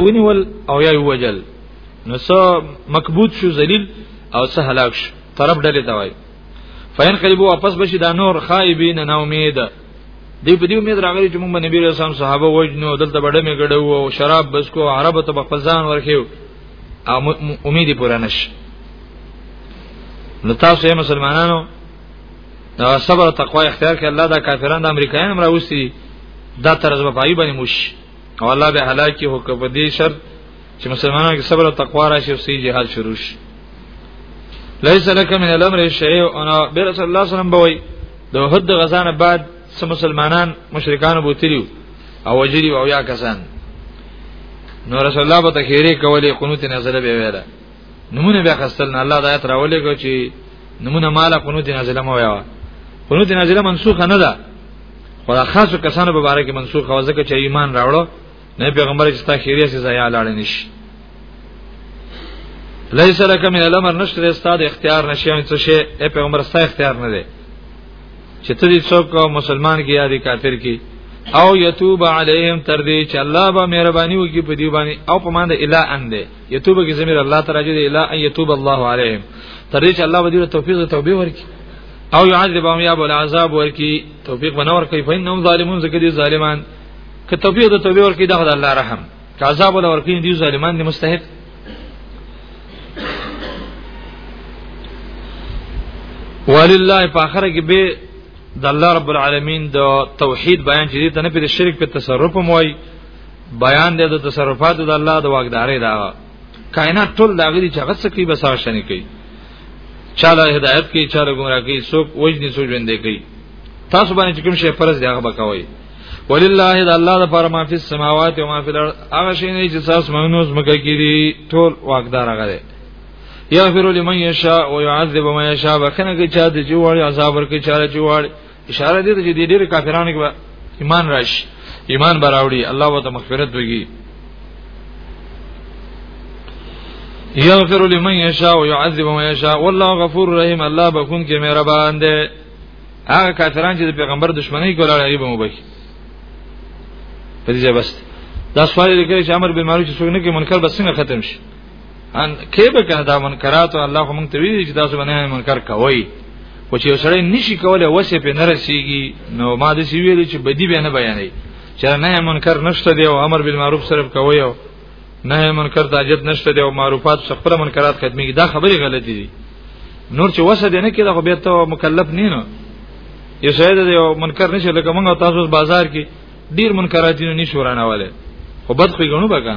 ونیول او یا وجل نو سو مکبوت شو ذلیل او سه هلاک شو طرف ډلې ته وای فین قلبو واپس بشي دا نور خائبین نه امید دی په دې امید راغلی چې موږ نبی رسول الله صحابه وجنو دلته بډه می ګډو او شراب بس کو عربو ته خپل ځان ورخیو او امید پوره نش نو تاسو مسلمانانو دا صبر او تقوا اختیار کړي الله دا کافران د امریکایان هم راوسی دا طرز په پای باندې موش او الله به هلاکی هو کپ دې شرط چې مسلمانانو کې صبر او تقوا راشي او سي جهاد شروع شي ليس لك من الامر شيء انا برسول الله صلی الله علیه وسلم بوي د وحد غزانه بعد سم مسلمانان مشرکان بوتلیو او وجری او یا کسان نو رسول الله په تخیری کولی قنوت نازله به ویله نمونه بیا خستل نه الله د آیت راولې کو چې نمونه مال قنوت نازله مو ویوا قنوت نازله منسوخه نه ده خدا خاصو کسانو په باره کې منسوخه و ځکه چې ایمان راوړو نه پیغمبر چې تا خیریه سي ځای لاړ نشي لیس لک من الامر نشته استاد اختیار نشي ان څه شي اے پیغمبر ستا اختیار نه دی چې ته دې څوک مسلمان کې یا دې کافر کې او یتوب علیهم تر دې چې الله به مهرباني وکړي په دې باندې او په مانده الا انده یتوب کې زمير الله تعالی دې الا ان یتوب الله علیهم تر دې چې الله ودی توفیق او توبه ورکړي او يعذبهم یا بول عذاب ورکړي توفیق بنور کوي فینهم ظالمون زکه دي ظالمان که توفیق د توبه ورکړي دغه الله رحم که عذاب ول ورکړي دي ظالمان دي مستحق ولله په اخره کې به د الله رب العالمین د توحید بیان چې دې ته نه په شرک په تصرف موي بیان دی د تصرفات د الله د واګدارې دا کائنات ټول دا غري چې غڅ کوي بس شنه کوي چاله هدایت کوي چاله گمراه کوي څوک وجني څوک ژوند کوي تاسو باندې کوم شی فرض دی هغه بکوي ولله د الله د پر ما فی السماوات و ما فی الارض هغه شی نه چې تاسو مونږ مکه کړي ټول واګدار هغه دی یغفر لمن یشاء و یعذب من یشاء بخنه کې چا د جوړ عذاب ورکړي چا د جوړ اشاره دې ته چې ډېر کافرانو کې ایمان راشي ایمان براوړي الله وته مغفرت وږي یغفر لمن یشاء و یعذب من یشاء والله غفور رحیم الله بخون کې مهربان دی هغه کافران چې د پیغمبر دشمنی کوله هغه به مبش په دې بس دا سوال لري چې امر بالمعروف چې څنګه کې منکر بس څنګه ختم شي ان کې به کنه دا منکرات الله خو مونږ ته ویلي چې تاسو باندې منکر کوي خو چې سړی نشي کولای وسه په نرسيږي نو ما د سی ویلي چې بدی به نه بیانې چې نه منکر نشته دی او امر بالمعروف سره کوي او نه منکر د اجد نشته دی او معروفات خپل منکرات ختمي دا خبره غلطي دي نور چې وسه دی نه کېده خو به ته مکلف نه نه یو سید دی او منکر نشه لکه موږ تاسو بازار کې ډیر منکرات نه نشورانه والے خو بد خو غنو بګا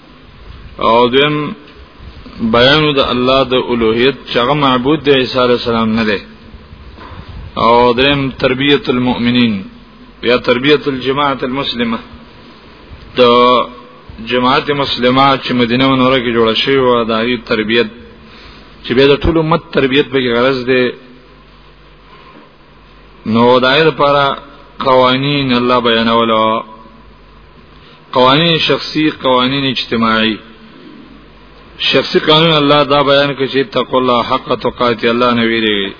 او دیم بیان د الله د اولوهیت چې هغه معبود دی عیسی علی السلام نه دی او دریم تربیت المؤمنین یا تربیت الجماعت المسلمه د جماعت مسلمه چې مدینه منوره کې جوړه شوې و د هغه تربیت چې به د ټول امت تربیت به غرض دی نو دایره لپاره قوانین الله بیانولو قوانین شخصی قوانین اجتماعی شخصی قانون الله دا بیان کوي چې تقوا الله حق تقات الله نه ویریږي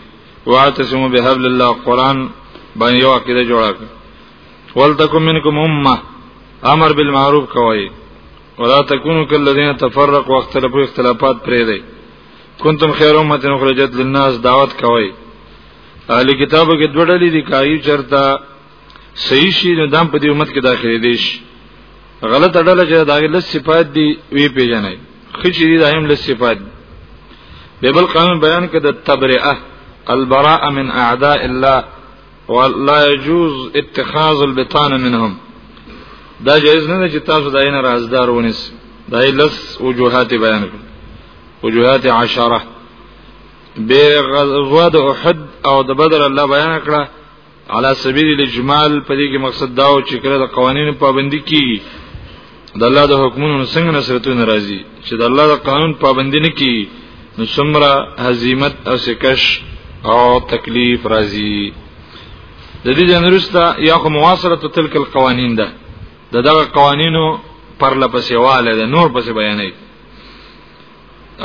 واعتصموا بحبل الله قران باندې یو عقیده جوړه کړ ولتکم منکم امه امر بالمعروف کوي ولا تکونو کلذین تفرقوا واختلفوا اختلافات پرې دی کنتم خیر امه اخرجت للناس دعوت کوي اهل کتابو کې دوړلې دي کایو چرتا صحیح شي نو دام په دې امت کې داخلي دي شي غلطه ډله چې دا غل صفات دي وی پیژنې خچې دي دایم له صفات به بل قانون بیان کړه د تبرئه البراء من اعداء الله ولا يجوز اتخاذ البطان منهم دا جایز نه چې تاسو دا نه رازدار ونیس دا لس وجوهات بیان کړ وجوهات عشره به غزوه د احد او د بدر الله بیان کړه علا سبیل الاجمال په دې کې مقصد دا و چې کله د قوانینو پابندي کیږي د الله د حکمونو څنګه نصرتونه راځي چې د الله د قانون پابندي نه کیږي نو څومره هزیمت او سکش او تکلیف راځي د دې جنرستا یا خو مواصله تلک القوانین ده د دغه قوانینو پر لپسې واله ده نور پسې بیانې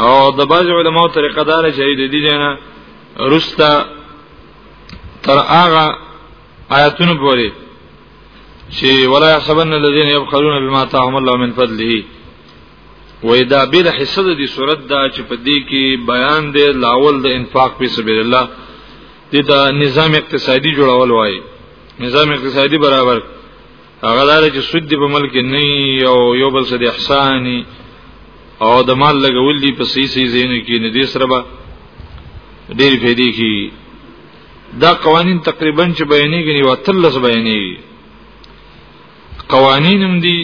او د باج علماء طریقه دار چې د دې جنا رستا تر هغه آیاتونو پورې چې ولا يحسبن الذين يبخلون بما آتاهم الله من فضله وې دا بل حصہ د دې صورت دا چې په دې کې بیان دی لاول د انفاق په سبیل الله د نظام اقتصادي جوړول وایي نظام اقتصادي برابر هغه دار چې سود دی په ملک نه یو یو بل سره احساني او د مال لګول دي په سي سي زینو کې نه دي سره به ډېر فېدی کی دا قوانین تقریبا چې بیانېږي او تلس بیانېږي قوانین هم دي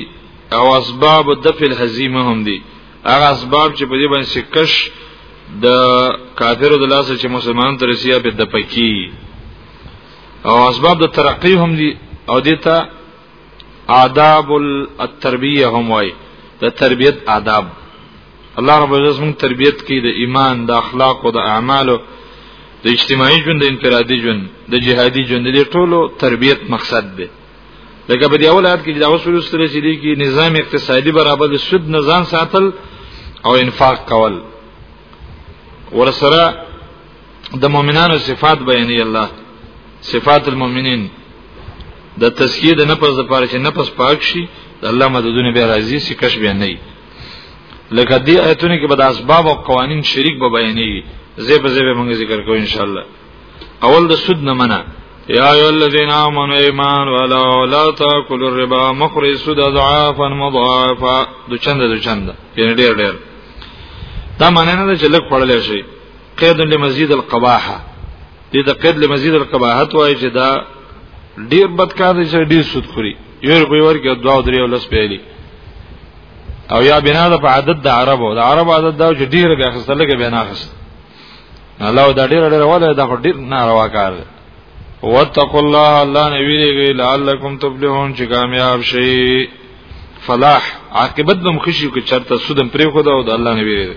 او اسباب د فل هزیمه هم دي هغه اسباب چې په دې باندې سکش د کافرو د لاسه چې مسلمان ترسیا په دپکی او اسباب د ترقی هم دي او دیتا آداب التربیه هم وای د تربیت آداب الله رب العزت موږ تربیت کی د ایمان د اخلاق او د اعمالو د اجتماعي ژوند د انفرادي ژوند د جهادي ژوند د ټولو تربیت مقصد دی لکه په دې اول آیت کې دا وسول سره چې دی کې نظام اقتصادي برابر د سود نظام ساتل او انفاق کول ورسره د مؤمنانو صفات بیانې الله صفات المؤمنین د تسکیه د نفس لپاره چې نفس پاک شي د الله مددونه به راځي چې کش به نه لکه دې آیتونه کې به د اسباب او قوانین شریک به بیانې زیب زیب موږ ذکر کوو ان شاء الله اول د سود نه منه یا ایو الذین آمنوا ایمان ولا لا تاکلوا الربا مخری سود ضعافا مضاعفا د چند د چند یعنی ډیر ډیر دا معنی نه ده چې لږ پړلې شي قید لمزید القباحه دې د قید لمزید القباحت وایي چې دا ډیر بد کار دی چې ډیر سود خوري یو روپی ورکړي دوا او درې ولس پیلي او یا بنا د عادت د عربو د عرب عادت دا چې ډیر به خسته لګي به نه خسته الله دا ډیر ډیر ولا دا ډیر ناروا کار دی واتقوا الله الله نبی دی لعلکم تفلحون چې کامیاب شئ فلاح عاقبت بم خوشي کې چرته سودم پرې خو دا او د الله نبی دی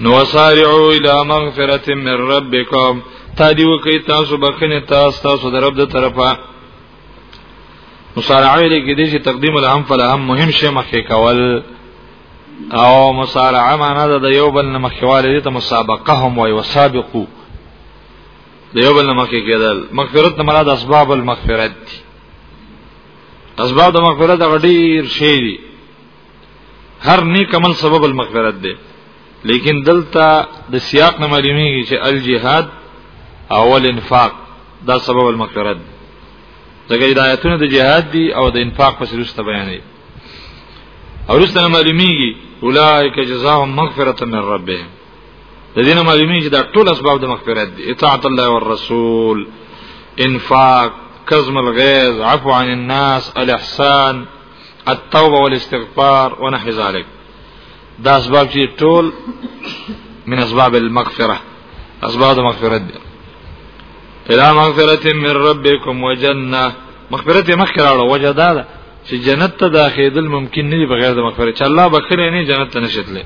نو سارعو الى مغفرت من ربکم تا دی وکي تاسو بخنه تاسو تاسو در رب د طرفه مصارعه ویل کې دي چې تقدیم الهم فلهم مهم شی مخکې کول او مصارعه معنا د یو بل نه مخکواله دي ته مسابقه هم وي وسابقو د یو بل نه مخکې کېدل مغفرت نه مراد اسباب المغفرت دي اسباب د مغفرت غډیر شی دي هر نیک عمل سبب المغفرت دی لیکن دلته د سیاق نه معلومیږي چې الجهاد اول انفاق دا سبب المغفرت دی دغه ہدایتونه د جهاد دی او د انفاق په سرسته بیان دی او رسته معلومیږي اولائک جزاهم مغفرة من ربهم د دې نه معلومیږي دا ټول اسباب د مغفرت دي اطاعت الله والرسول انفاق کظم الغیظ عفو عن الناس الاحسان التوبه والاستغفار ونحو ذلك دا اسباب چې ټول من اسباب المغفره اسباب المغفرت دي الى مغفرت من ربكم وجنه مغفرت مخکې راړو وجه دا ده چې جنت ته داخېدل ممکن نه دی بغیر د مغفرت چې الله بخره نه جنت ته نشتلې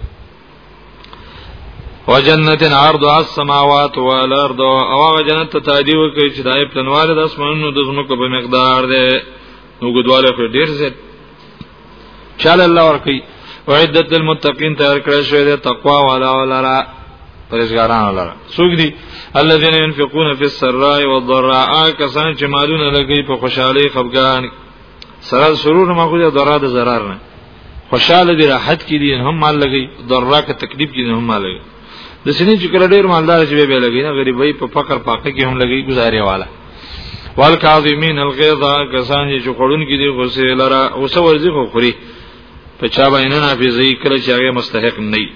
وجنت عرض السماوات والارض او هغه جنت ته تادیو کوي چې دای په تنوار د اسمانونو د زمکو په مقدار ده نو ګدواله خو ډیر زیات چاله الله ورکی او عدت للمتقین تیار کړی شوی دی تقوا والا ولرا پرېزګاران ولرا څوک دي الذين ينفقون في السراء والضراء کسان چې مالونه لګي په خوشحالي خفګان سره سرور ما خو د ضرر د zarar نه خوشاله دي راحت کې دي هم مال لګي ضرر کې تکلیف کې هم مال لګي د سینې چې کله ډیر مالدار شي به لګي نه غریبۍ په فقر پاکه کې هم لګي گزاري والا والکاظمین الغیظ کسان چې خورون کې دي غصه لره او څو ورځې خو خوري په چا باندې نه نافذي کله چې هغه مستحق نه وي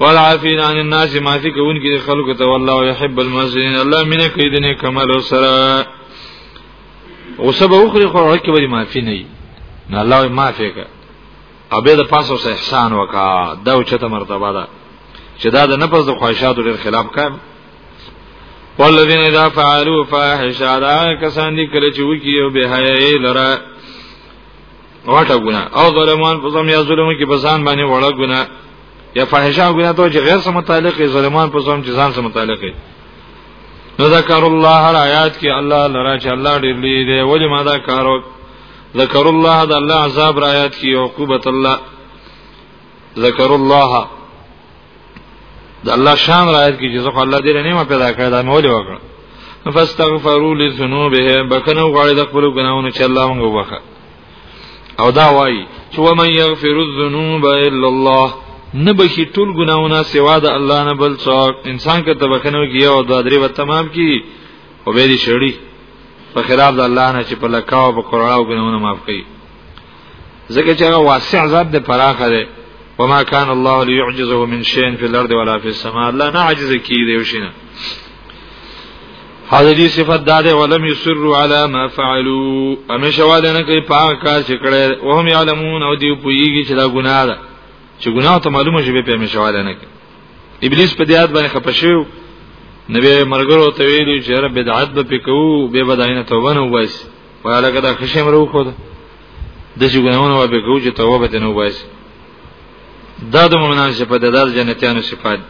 والعافین عن الناس ما فی کون کې خلق ته والله يحب المسلمین الله مینه کوي د نیک عمل سره او سبا اخري خو هغه کې وری معافي نه نه الله معافي کوي او به د پاسو سه احسان وکا دا او چته مرتبه ده چې دا د نفس د خواهشاتو ډیر خلاف کړم والذین اذا فعلوا فاحشه دا کسان دي کله چې وکیو به حیا لره واټه ګنا او ظلمان په زم یا ظلم کې بسان باندې وړه ګنا یا فاحشه ګنا ته چې غیر سم متعلق ظلمان په زم چې ځان سم متعلق نو ذکر الله آیات کې الله لرا چې الله ډیر لري دی وجه ما دا کارو ذکر الله د الله عذاب را آیات کی عقوبت الله ذکر الله د الله شان را آیات کی چې ځکه الله دې نه ما پیدا کړی دا مې ولې وکړ فاستغفروا لذنوبهم بکنه غواړي د خپل ګناونو چې الله موږ وبخښه او دا وایي چې ومن یغفر الذنوب الا الله نه بخي ټول ګناونه سوا د الله نه بل څوک انسان کې تبخنو کې یو د درې و تمام کی او به دې شړی په خلاف د الله نه چې په لکاو په قرآن ګناونه معاف کړي ځکه چې هغه واسع ذات د پراخه ده وما كان الله ليعجزه من شيء في الارض ولا في السماء الله نه عاجز کیږي یو شینه حضرت صفات داده ولم يسروا على ما فعلوا امشواله نه کوي پاک کار چې کړه وهم يعلمون او دی پویږي چې دا ګناه ده چې ګناه ته معلومه شي به په امشواله نه کوي ابلیس په دې یاد باندې خپه شو نبی مرګرو ته ویلو چې رب بدعت به پکو به بداینه توبه نه وایس وایله کدا خشم رو خو د چې ګناونه و به کو چې توبه ته نه وایس دا د مؤمنانو صفه ده د جنتیانو صفه ده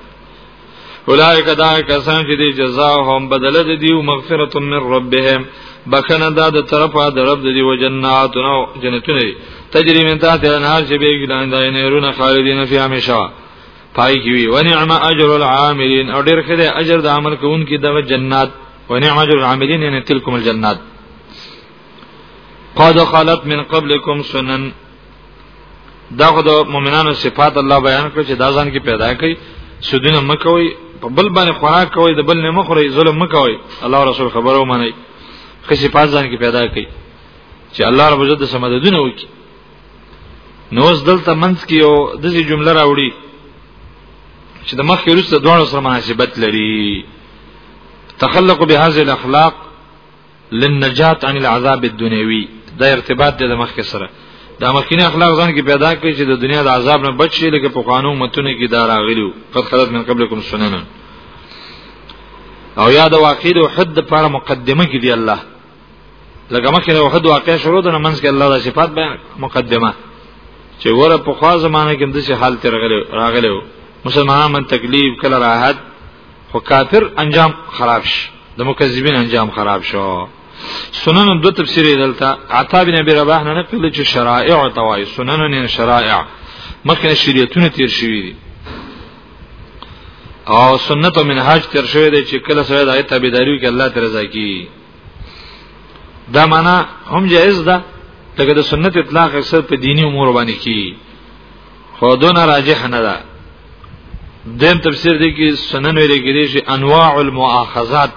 اولائک دا کسان چې دی جزاء هم بدل د دی او مغفرت من ربهم بخنه دا د طرفه د رب د دی و جنات او جنتونه تجری من تحت الانهار چې به ګلان دای نه رونه خالدین فی همیشه پای کې وی ونعم اجر العاملین او ډیر خدای اجر د عمل کوونکو دغه جنات ونعم اجر العاملین یعنی تلکم الجنات قد خلت من قبلکم سنن دا خو د مؤمنانو صفات الله بیان کړ چې دا ځان کې پیدا کړي سودونه مکوي په بل باندې خوراک کوي د بل نه مخوري ظلم مکوي الله رسول خبرو مني خو صفات ځان کې پیدا کړي چې الله رب عزت سمددونه وکړي نو اوس دلته منځ کې یو د دې جمله راوړي چې د مخکې وروسته دوه سره مناسبت لري تخلق بهذه الاخلاق للنجات عن العذاب الدنيوي دا ارتباط دی د مخکې سره دا مخکینه اخلاق ځان کې پیدا کړي چې د دنیا د عذاب نه بچ شي لکه په قانون متونه کې دار اغلیو قد خلت من قبلکم سنن او یاد واقع د حد پر مقدمه کې دی الله لکه مخکې یو حد واقع شروع د منځ کې الله د صفات بیان مقدمه چې وره په خوا زمانه کې د څه حال تر راغلی مسلمانان تکلیف کله راحت خو کافر انجام خراب شي د مکذبین انجام خراب شو سنن دو تفسیر دلته عطا بن ابي رباح نه نقل چې شرائع توای سنن نه شرائع مخکې شریعتونه تیر شوی دي او سنت او منهاج تیر شوی دی چې کله سره د ایت تابعداري کې الله ترضا کی دا معنا هم جائز ده لکه د سنت اطلاق اکثر په دینی امور باندې کی خو دون راجح نه ده دیم تفسیر دی کې سنن ویل کېږي چې انواع المؤاخذات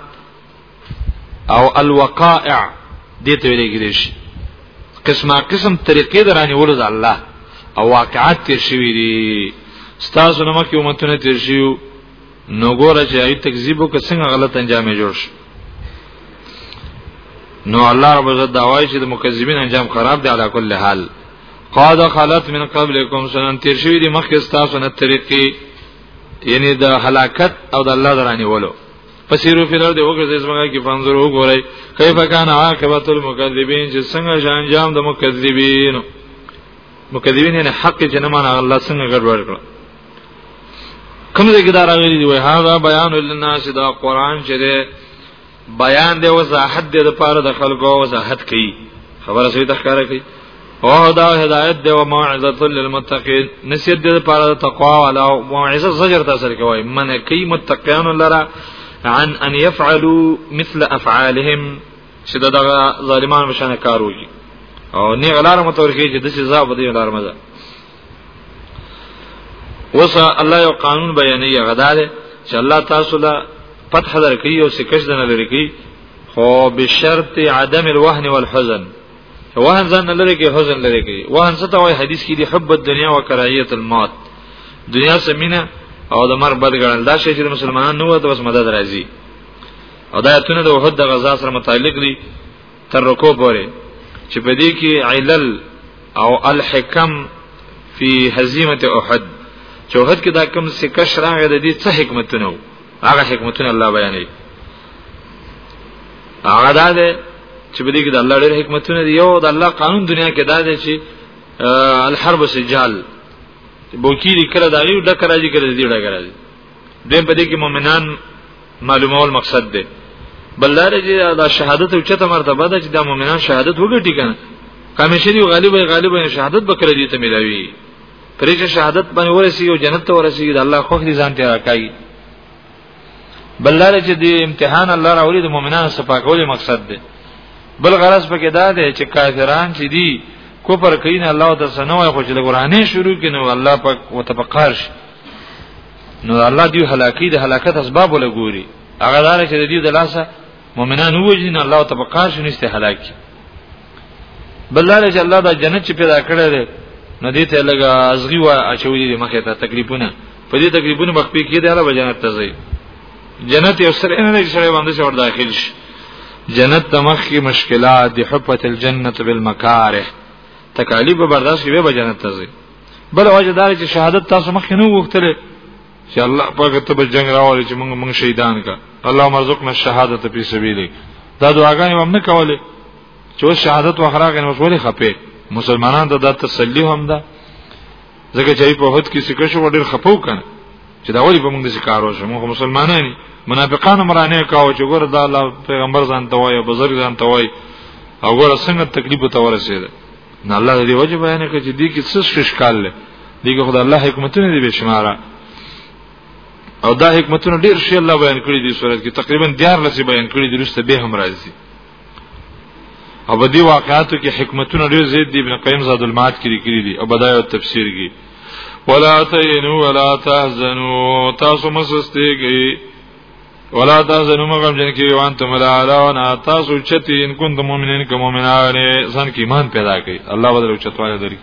او الوقائع دې ته ویل کېږي قسمه قسم طریقې درانی ولود الله او واقعات تیر شوی دي ستاسو نو مکه امتونه تیر شیو نو ګوره چې هغه تکذیب وکړ څنګه غلط انجام یې جوړ شو نو الله رب عزت دا وایي چې د مکذبین انجام خراب دی علا کل حال قاد خلت من قبلکم سنن تیر شوی دی مخکې تاسو نه طریقې یعنی د هلاکت او د الله درانی ولو پسیرو فی الارض وګرځي زمګه کې فنظر وګورئ کیف کان عاقبت المکذبین چې څنګه انجام د مکذبین مکذبین یعنی حق چې نه مان الله څنګه ګډوډ کړ کوم ځای کې دا راغلي دی وای هاذا بیان للناس دا قران چې دی بیان دی وضاحت دی د پاره د خلکو وضاحت کوي خبره سوي تخکاره کوي او دا هدایت دی او موعظه للمتقین نصیحت دی د پاره د تقوا والا او موعظه زجر تاثیر کوي من کوي متقین لرا عن ان يفعلوا مثل افعالهم چې دا ظالمان مشانه کار وږي او نه غلار متورکي چې د سزا بده لار مزه اوس الله یو قانون بیانوي غداله چې الله تاسو له فتح درکې او سکش دنه لري کې خو بشرط عدم الوهن والحزن وهن ځان لري کې حزن لري کې وهن څه ته وایي حدیث کې دی حب الدنیا و کراهیت الموت دنیا سمینه او د مر بد ګڼل دا شی چې مسلمانان نو ته بس مدد راځي او دا اتونه د وحد د غزا سره متعلق دي تر رکو پورې چې په دې کې علل او الحکم فی هزیمه احد چوهد کې دا کم سکه شرانګه د دې څه حکمتونه وو هغه حکمتونه الله بیانوي هغه دا ده چې په دې کې د الله ډېر حکمتونه دي یو د الله قانون دنیا کې دا ده چې الحرب سجال بوکیری کړه دا یو ډکه راځي کړه دې ډکه راځي دوی په دې کې مؤمنان معلومول مقصد دی بلدار چې دا شهادت او چته مرتبه ده چې د مؤمنان شهادت وګټي کنه کمیشری غالبا غالبا شهادت بکره دي ته ملاوي پرې چې شهادت باندې ورسي او جنت ته ورسي د الله خوښ دي ځان ته راکاږي بلدار چې د امتحان الله راولي د مؤمنانو صفاکول مقصد دی بل غرض پکې دا دی چې کافران چې دي کوپر کین الله د سنوي خو چې د قرانې شروع کینو الله پاک وتفقار شي نو الله دی هلاکی د هلاکت اسباب ولا ګوري هغه دار چې د دې د لاسه مؤمنان وجدي نه الله تبقار شنو است هلاکی بلاره چې الله دا جنت چې پیدا کړی دی نو دې ته لګه ازغي وا اچولې دي مخه ته تکلیفونه په دې تکلیفونه مخ پی کېده الله جنت ته ځي جنت یو سره نه چې سره باندې ور داخل شي جنت تمخ کی مشکلات دی حفت الجنت بالمکاره تکالیف برداشت کې به جنت ته ځي بل وجه دا چې شهادت تاسو مخ نه وغوښتل چې الله پاک ته به جنگ راوړي چې موږ موږ شهیدان کا الله مرزقنا الشهادت په سبیل دا دعاګانې هم نه کولې چې شهادت واخراغې نو ولې خپه مسلمانان ته دا تسلی هم ده ځکه چې په هوت کې سکه شو ډېر خپو کنه چې دا ولې په موږ د کارو شو موږ مسلمانان منافقان مرانه کاو چې ګور دا الله پیغمبر ځان توای بزرګ ځان توای او ګور څنګه تکلیف ته ورسېده نه الله دې وجه بیان کړي چې دې کې څه ششکال لري دې کې خدای الله حکمتونه دې بشماره او دا حکمتونه ډېر شي الله بیان کړی دي صورت کې تقریبا 14 لسي بیان کړی دي رسته به هم راځي او په دې واقعاتو کې حکمتونه ډېر زیات دي ابن قیم زاد المعاد کې لیکلي دي او بدايه تفسیر کې ولا تینو ولا تحزنو تاسو مسستېږئ ولا تاسو مغم جن کې وان تم لا علا وانا تاسو چتی ان كنت مؤمنین کوم مؤمنان ځان کې ایمان پیدا کړي الله بدل چتواله دري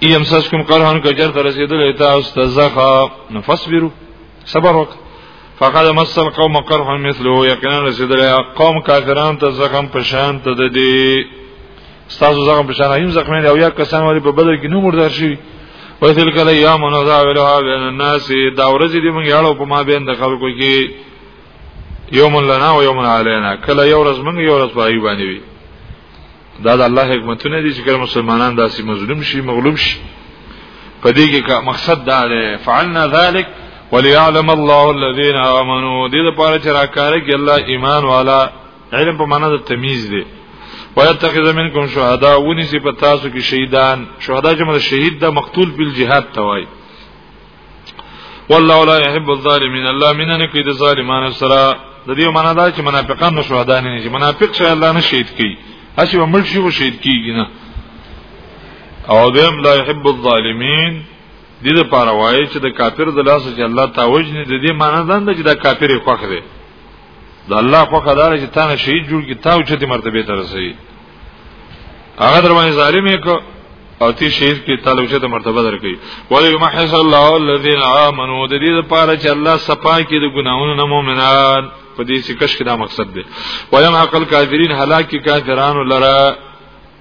ایم سس کوم قران کې چر تر رسیدل ایتا استزخا نفصبرو صبر وک فقد مس القوم قرح مثله یقینا رسیدل قوم کافرانو ته زخم پشان ته دي ستاسو زغم په شان ایم زخمی او یا کسان ولې په بدر کې نو مردار شي وذل کله یا منو دا ویلها بین الناس دا ورځې دې موږ یاړو په ما بین د خلکو کې یوم لنا و یوم علینا کله یو ورځ موږ یو ورځ پای باندې وي دا د الله حکمتونه دي چې کله مسلمانان داسې مظلوم شي مغلوب شي په دې کې مقصد دا دی فعلنا ذلک وليعلم الله الذين امنوا دې لپاره چې راکاره کې الله ایمان والا علم په معنا د تمیز دی ويتخذ منکم شهدا ونسی په تاسو کې شهیدان شهدا چې مله شهید د مقتول په جهاد توای والله لا يحب الظالمين الله مننه کې د ظالمانو سره د دې معنا دا چې منافقان نو شهدا نه دي منافق شه الله نه شهید کوي اسی و ملشي و شهید کیږي نه او دیم لا يحب الظالمين د دې لپاره وایي چې د کافر د لاس چې الله تعوج نه د دې معنا دا چې د کافر خوخ دی د الله خو خدای چې تانه شهید جوړ کی تاو چې د مرتبه ته رسي هغه در باندې ظالم یې کو او تی شهید کی تعالی چې د مرتبه درکې ولی محص الله الذين امنوا د دې لپاره چې الله صفا کې د ګناونو نه مؤمنان په دې سکش کې دا مقصد دی ویم عقل کافرین هلاکی کافرانو لره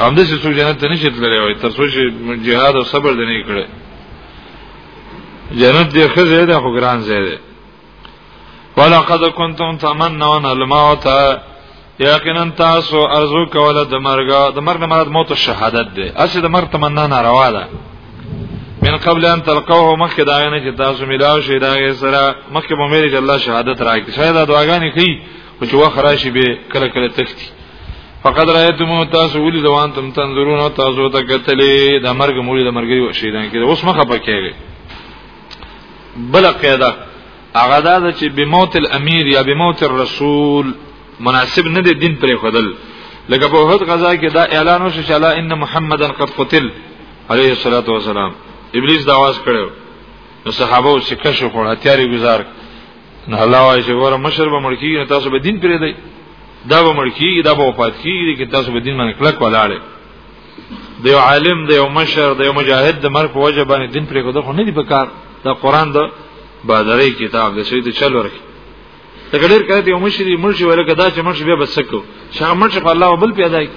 هم دې څو جنت ته نشي تللی وای تر څو چې جهاد او صبر دې نه کړي جنت دې خزه ده خو ګران ځای ده ولقد كنتم تمنون الموت یقینا تاسو ارزو کوله د مرګ د مرګ نه مراد موت شهادت ده اسی د مرګ تمنا نه روا ده من قبل ان تلقوه مخکې دا نه چې تاسو ملاو شي دا سره مخکې مو مې چې الله شهادت راکړي شاید دا دعاګانې کوي خو چې وخت راشي به کله کله تختی فقد رايتم تاسو ولي دوان تم تنظرون تاسو ته کتلې د مرګ مولي د مرګ شهیدان کې اوس مخه پکېږي بل قاعده هغه دا چې بموت الامیر یا بموت الرسول مناسب نه دی دین پرې خدل لکه په وحد غزا کې دا اعلان وشو چې الله ان محمدن قد قتل عليه الصلاه والسلام ابلیس دا आवाज کړو نو صحابه او شکه شو خو هتیاري گزار نه الله وايي چې ور مشر به مړکی نه تاسو به دین پرې دی دا به مړکی دا به وفات کیږي چې تاسو به دین باندې کلک ولاړې د یو عالم د یو مشر د یو مجاهد د مرګ په وجه باندې دین پرې کوته خو نه دی په کار دا قران د بادرې کتاب د شهید چل ورکی دا ګډیر کړه یو مشر مرشي ولکه دا چې مرشي بیا بسکو شاه مرشي په الله وبل پیدا کی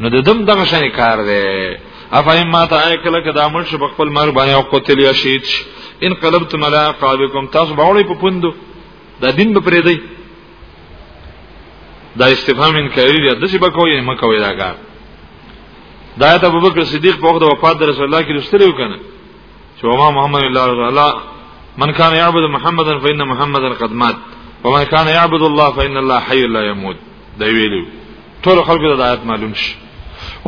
نو د دم دغه شان کار دی افهم ما ته آی کله کدا مل شو خپل مر باندې او قتل یا شهید ان قلبت ملا قابکم تاسو باوړې په پوندو دا دین به پرې دی دا استفهام انکاری دی د څه بکوي ما کوي دا کار دا ته ابو بکر صدیق په وخت د وفات رسول الله کې رسول کنه چې ما محمد الله رسول الله من كان يعبد محمدا فإن محمدا قد مات ومن كان يعبد الله فإن الله حي لا يموت دا ویلو ټول خلکو د آیات معلوم شي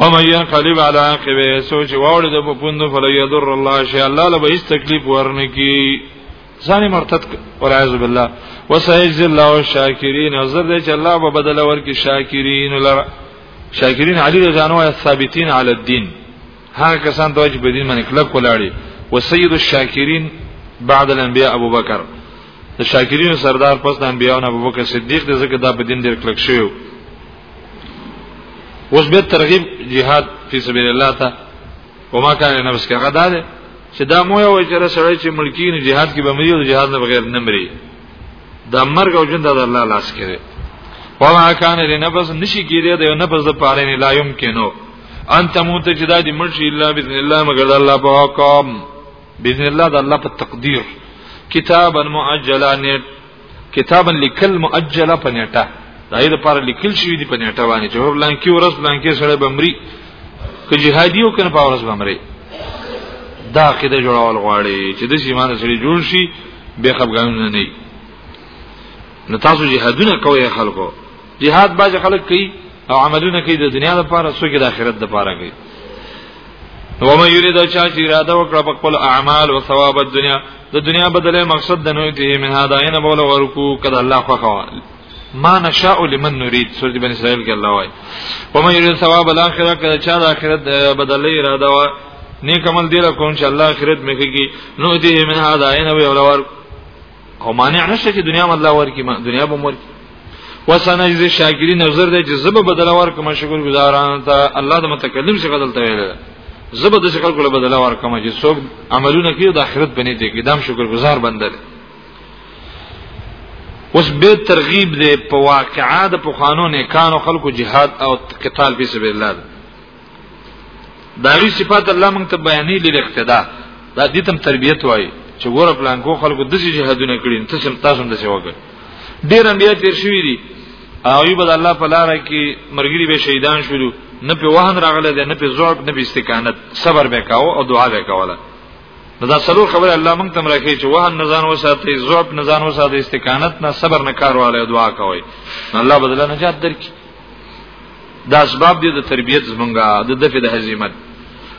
ومن ينقلب على عقبه سوچ واوړ د په پوند فل يضر الله شي الله له هیڅ تکلیف ورنکي ځان مرتد والعياذ بالله وسيجز الله الشاكرين زر دې چې الله به بدل ورکي شاکرین لر شاکرین علی رضانو ثابتین علی الدين هغه کسان ته چې بدین باندې کلک ولاړي وسید الشاکرین بعد الانبیاء ابو بکر د شاکرینو سردار پس د انبیانو نه ابوبکر صدیق د زکه دا په دین ډیر کلک شوی اوس به ترغیب jihad فی سبیل الله ته وما کان نفس کې غدا ده چې دا مو یو چې سره چې ملکی نه jihad کې بمری او jihad نه بغیر نه مري دا مرګ او ژوند د الله لاس کې ده وما کان لنفس نشي کېده د یو نفس د پاره نه لا یمکنو انت موت چې دا دې مرشي الا باذن الله مگر الله په حکم باذن الله د الله په تقدیر کتابا مؤجلا نیټ کتابا لیکل مؤجلا په نیټه دا یې لپاره لیکل شوی دی په نیټه باندې چې ورلان کې ورس لان کې سره بمري که جهادي او کنه په ورس بمري دا قاعده جوړول غواړي چې د ایمان سره جوړ شي به خپګان نه نه نو تاسو جهادونه کوی خلکو جهاد باج خلک کوي او عملونه کوي د دنیا لپاره څوک د آخرت لپاره کوي ومن یرید چا چې اراده وکړه په خپل اعمال او ثواب د دنیا د دنیا بدله مقصد د نوې ته من هدا عین بوله ورکو کده الله خوخوا ما نشاء لمن نريد سورۃ بنی اسرائیل کې الله وای ومن یرید ثواب الاخره کده چا د اخرت بدله اراده وا نیک عمل دی له کوم چې الله اخرت مې کوي نو دې من هدا عین بوله ورکو او مانع نشته چې دنیا مله ورکی ما دنیا به مور وسنجز شاکرین نظر دی چې زبه بدل ورکم شکر گزاران ته الله د متکلم څخه دلته ویل زبه د شکر کول بدل ورکم چې څوک عملونه کوي د آخرت بنې ته کې دام شکر گزار بندل اوس به ترغیب دی په واقعا د پخوانو نه کانو خلکو جهاد او قتال په سبیل الله داوی صفات الله مونږ ته بیانې لیدل اقتدا دا دې تم تربیت وای چې ګور پلان کو خلکو د شي جهادونه کړی ته سم تاسو هم د څه وکړ ډیر انبیا تیر شوی دي ایوب د الله په لار کې مرګري به شهیدان شول نه په وهن راغله ده نه په ضعف نه په استقامت صبر به کاو او دعا به کوله دا څلور خبره الله مونږ تم راکې چې وهن نزان وساتي ضعف نزان وساتي استقامت نه صبر نه کارواله دعا کوي الله بدل نه جات درکې دا اسباب دي د تربيت زمونږه د دفع د هزيمت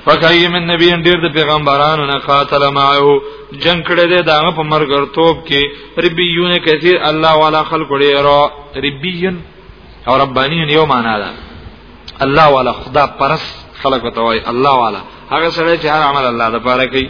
فکای من نبی ډیر د پیغمبرانو نه قاتل معه جنگ کړه دې داغه په مرګرتوب کې ربیونه کثیر الله والا خلق ډیر ربیون او ربانیون یو معنا ده الله والا خدا پرس خلق وتوي الله والا هغه سره چې هر عمل الله د پاره کوي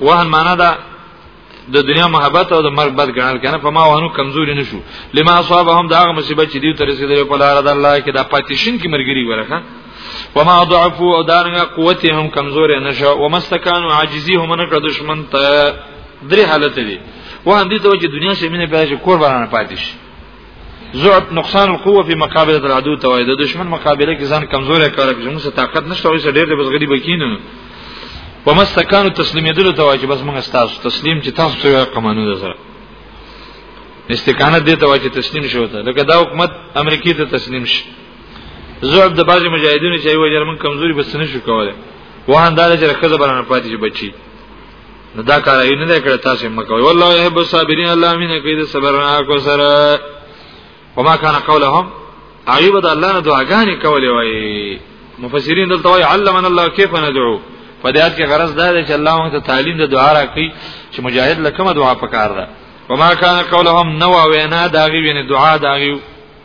وهن معنا دا د دنیا محبت او د مرګ بد ګڼل کنه په ما وانو کمزوري نشو لما اصابهم دا هغه مصیبت چې دی تر رسیدل په لار د الله کې دا پاتیشن کې مرګري ورخه وما ضعفوا او دارنګه قوت هم کمزوري نشو ومستکانو عاجزي هم نه کړ دشمن ته درې حالت دي وه هم دي ته چې دنیا شي مینه پیدا شي قربانانه پاتیش ضعف نقصان القوه په مقابله العدو توای د دشمن مقابله کې ځان کمزورې کار کوي موږ طاقت نشته وایي ډېر بس غریب کینو ومستکانو تسلیمیدلو توای چې بس موږ تاسو تسلیم چې تاسو سره قمانو ده سره استقامت دې توای چې تسلیم شو ته لکه دا حکومت امریکای ته تسلیم شي ضعف د بعضی مجاهدینو چې وایي جرمن کمزوري بس نه شو کوله وهندار چې رخصه برانه پاتې بچي نو دا کار یې نه کړ تاسو مکوئ والله يحب الصابرین الله مين کوي د صبر نه کو سره وما كان قولهم عیب د الله نه دعاګانې کولې وای مفسرین دلته وای علمنا الله کیف ندعو په دې اړه کې غرض دا دی چې الله موږ ته تعلیم د دعا راکړي چې مجاهد لکه کومه دعا پکار ده وما كان قولهم نو وینا داغي ویني دعا داغي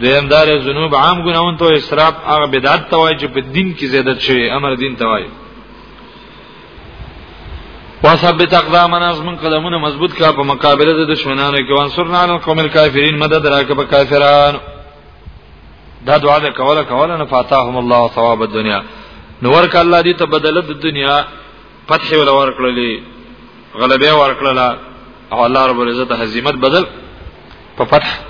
دویم دار ذنوب عام ګناون ته اسراف هغه بدعت ته وایي چې په دین کې زیادت شوی امر دین ته وایي وثبت اقدامنا از من قدمونه مضبوط کا په مقابله د دشمنانو کې وانصرنا علی القوم الكافرین مدد راکې په کافرانو دا دعا ده کوله کوله نه فاتهم الله ثواب الدنيا نور ک الله دې ته بدلت د دنیا فتح ول ورکړلې غلبه ورکړله او الله رب العزت هزیمت بدل په فتح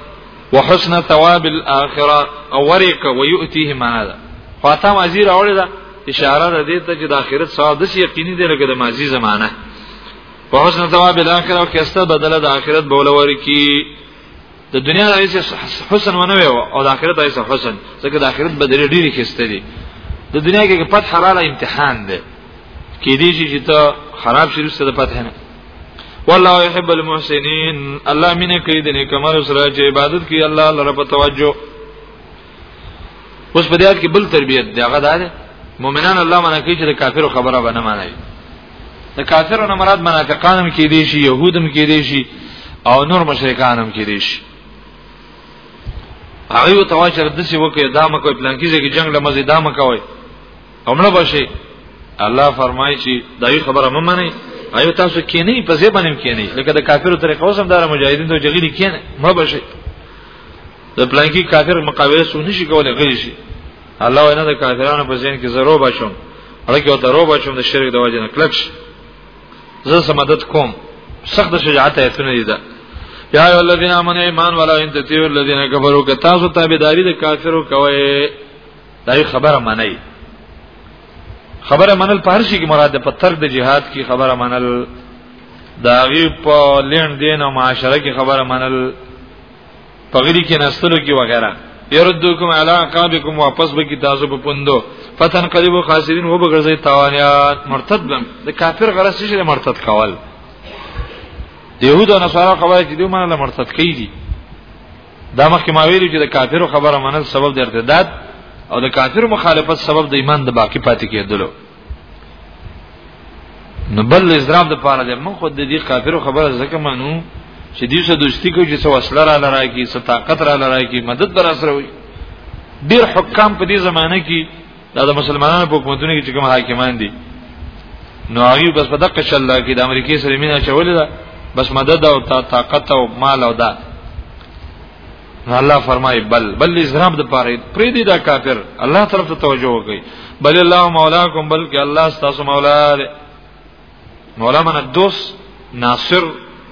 وحسن ثواب الاخره او ورک ويؤتيه معنا ده خاطم ازیر اوري ده اشاره ده دې ته چې د اخرت ثواب د یقیني دی لکه د ماضی زمانه په حسن ثواب الاخره او کسته بدله د اخرت بوله ورکی د دنیا د هیڅ حسن ونه وي او د آخرت د هیڅ حسن ځکه د آخرت بدلې ډېری کېسته دي د دنیا کې پد حلاله امتحان دی کې دي چې ته خراب شې رسته د پته نه والله يحب المحسنين الله مینه کوي د نیکمر سره چې عبادت کوي الله لپاره توجه اوس په دې حال کې بل تربيت دی هغه دا دی مؤمنان الله منع کوي چې د کافرو خبره باندې معنی د کافرو نه مراد منافقان هم کې دي شي يهود هم کې دي شي او نور مشرکان هم کې دي شي هغه یو تواچر د څه وکي دا مکو پلان کیږي چې جنگ لمزه دا مکوي همړه بشي الله فرمایي چې دایي خبره مې منئ ایو تاسو کې نه په ځای باندې کې نه لکه د کافرو طریقو سم دار مجاهدین ته جګړه کې نه مړ بشي د پلانکی کافر مقابله سو نشي کولای غلی شي الله وینا د کافرانو په ځین کې زرو بچوم هرکه او درو بچوم د شرک د وجه نه کلکش زه سمادت کوم سخت شجاعت ایتونه دي دا یا ای الذین آمنوا ایمان ولا ان تطیعوا الذین کفروا که تاسو تابعداري د کافرو کوي دای خبره معنی خبره منل په هر شي کې مراد په ترک د جهاد کې خبره منل داغي په لین دین او معاشره کې خبره منل پغړي کې نستلو کې وغیرہ يردوکم علی عقابکم واپس به کی تاسو په پوندو فتن قریب خاسرین و بغرزی تاوانیات مرتد بم د کافر غرض څه دی مرتد کول د يهود او نصارا خبره چې دوی منله مرتد کوي دي دا مخکې ما ویلو چې د کافرو خبره منل سبب د ارتداد او د کافر مخالفت سبب د ایمان د باقی پاتې کېدلو نو بل اضراب د پاره ده موږ خو د دې کافرو خبره زکه مانو چې دې سره دوستی کوي چې سو اصل را لرا کی سو طاقت را لرا کی مدد بر سره وي ډیر حکام په دې زمانه کې دا د مسلمانانو په حکومتونو کې چې کوم حاکمان دي نو هغه بس په دقه شل کې د امریکای سره مینه چولې ده بس مدد او طاقت او مال او دا نو الله فرمای بل بل اسراب د پاره پرې دی دا کافر الله طرف ته توجه وکي بل الله مولاکم بلکې الله ستاسو مولا دی مولا من دوست ناصر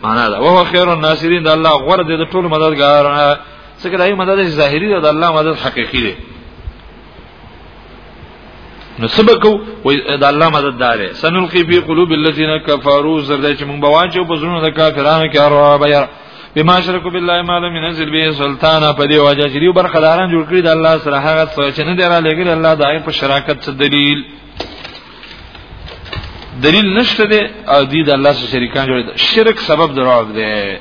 معنا دا او خیر الناصرین د الله غره دی د ټول مددګار څنګه دای مدد ظاهری دی د الله مدد حقيقي دی نو سبکو د الله مدد دار سنلقي في قلوب الذين كفروا زرد چې مونږ بواچو په زړونو د کافرانو کې اروا بیا بما شرکو بالله ما لم ينزل به سلطانا په دی وجه چې یو برخداران جوړ کړی د الله سره هغه څه چې نه درا لګل الله دای په شراکت څه دلیل دلیل نشته دی او دی د الله سره شریکان جوړ دی شرک سبب دروغ دی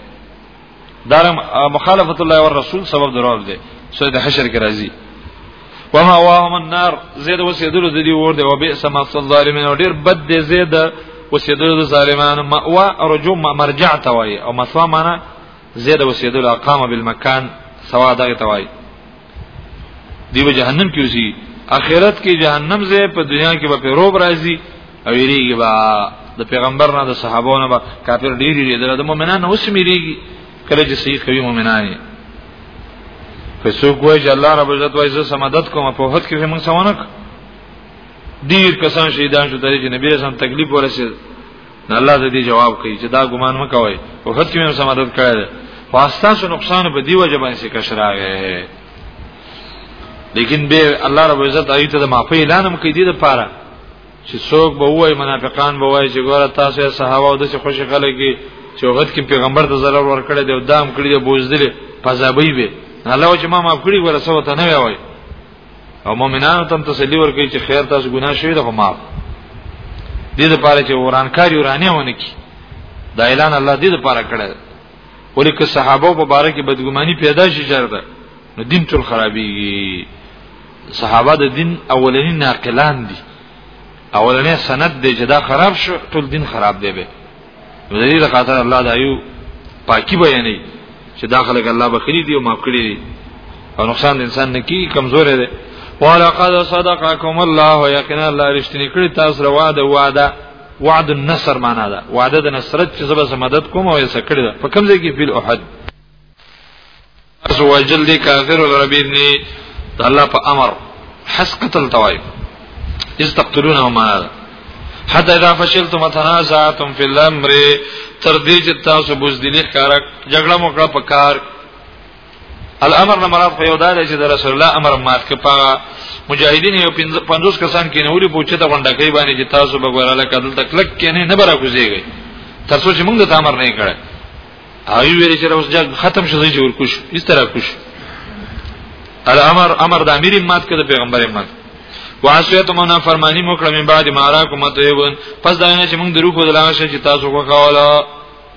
دارم مخالفت الله او رسول سبب دروغ دی سورۃ حشر کې راځي وما واهم النار زید وسیدلو د دې ور دی او به سما الظالمین او ډیر بد دی زید وسیدلو د ظالمانو مأوا رجو مرجع توای او مسوا معنا زید وسیدلو اقام بالمکان سوا دغه توای دیو جهنم کې اوسي اخرت کې جهنم زه په دنیا کې به روب راځي او یریږي با د پیغمبر نه د صحابو نه به کافر ډیر لري د مؤمنانو اوس میریږي کله چې صحیح کوي مؤمنانی که څوک وایي چې الله رب عزت وایي زه سمادت کوم په وخت کې موږ سمونک ډیر کسان شهیدان شو درې چې نبی رسول تکلیف ورسید نه الله دې جواب کوي چې دا ګمان مکوي په وخت کې موږ سمادت کړل واسطه سو نقصان به دی وجه باندې کشراغه لیکن به الله رب عزت ایت د معافی اعلان هم کوي د پاره چې څوک به وای منافقان به وای چې ګوره تاسو یې صحابه او د څه خوشي خلک دي چې وخت کې پیغمبر ته zarar ورکړي دی او دام کړی دی بوزدل پزابي به الله چې ما معاف کړی ګوره سو ته نه وای او مؤمنانو تم تسلی ورکړي چې خیر تاسو ګناه شوی ده خو معاف دې لپاره چې ورانکاری ورانه ونه کی دا اعلان الله دې لپاره کړی ولې که صحابه په باره کې بدګماني پیدا شي چرته نو دین ټول خرابېږي صحابه د دین اولنی ناقلان دي اولنې سند دی چې دا خراب شو ټول دین خراب دی به نو دې له خاطر الله دا یو پاکي بیانې چې دا خلک الله بخری دی او معاف کړی دی او نقصان انسان نه کی کمزور دی ولقد صدقكم الله یقینا الله رښتینی کړی تاسو روا ده وعده وعد النصر معنا ده وعده د نصرت چې زبر مدد کوم او یې سکړه ده په کوم ځای کې فل احد عز وجل دې کافر ربیني الله په امر حس قتل طوائف اس تقتلونه معنا ده حتی اذا فشلتم تنازعتم فی الامر تر دې چې تاسو بوزدلی ښکارا جګړه مو کړه په کار الامر نه مراد خو یو دا دی چې د رسول الله امر مات کې پاغه مجاهدین یو 50 کسان کې نوري پوښتنه ته غونډه کوي باندې چې تاسو به ګوراله کدل تکلک کې نه نه برا کوزيږي تر څو چې موږ د امر نه کړه او ویل چې اوس جګ ختم شوه چې ورکوش هیڅ طرح کوش الامر امر د امیر مات کې د پیغمبر مات واسیت مونږه فرمانی مو کړم بعد ما را کومه ته پس دا نه چې موږ دروغ ودلانه چې تاسو کو کاوله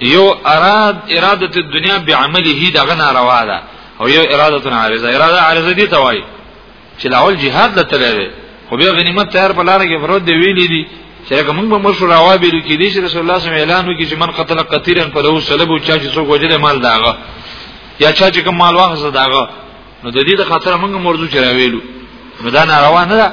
یو اراد اراده الدنیا بعمله دغه ناروا ده او یو اراده عارضه اراده عارضه دي توای چې لاول jihad لته لري خو به غنیمت تیار په لار کې فرود دی ویلي دي چې هغه موږ به مشور اوابل کې دي چې رسول الله صلی الله علیه وسلم اعلان وکړي چې من قتل قتیلا فله سلب او چا چې څوک وجره مال داغه یا چا چې کوم مال واخص داغه نو د دې د خاطر موږ مرزو چې راویلو نو دا ناروا نه ده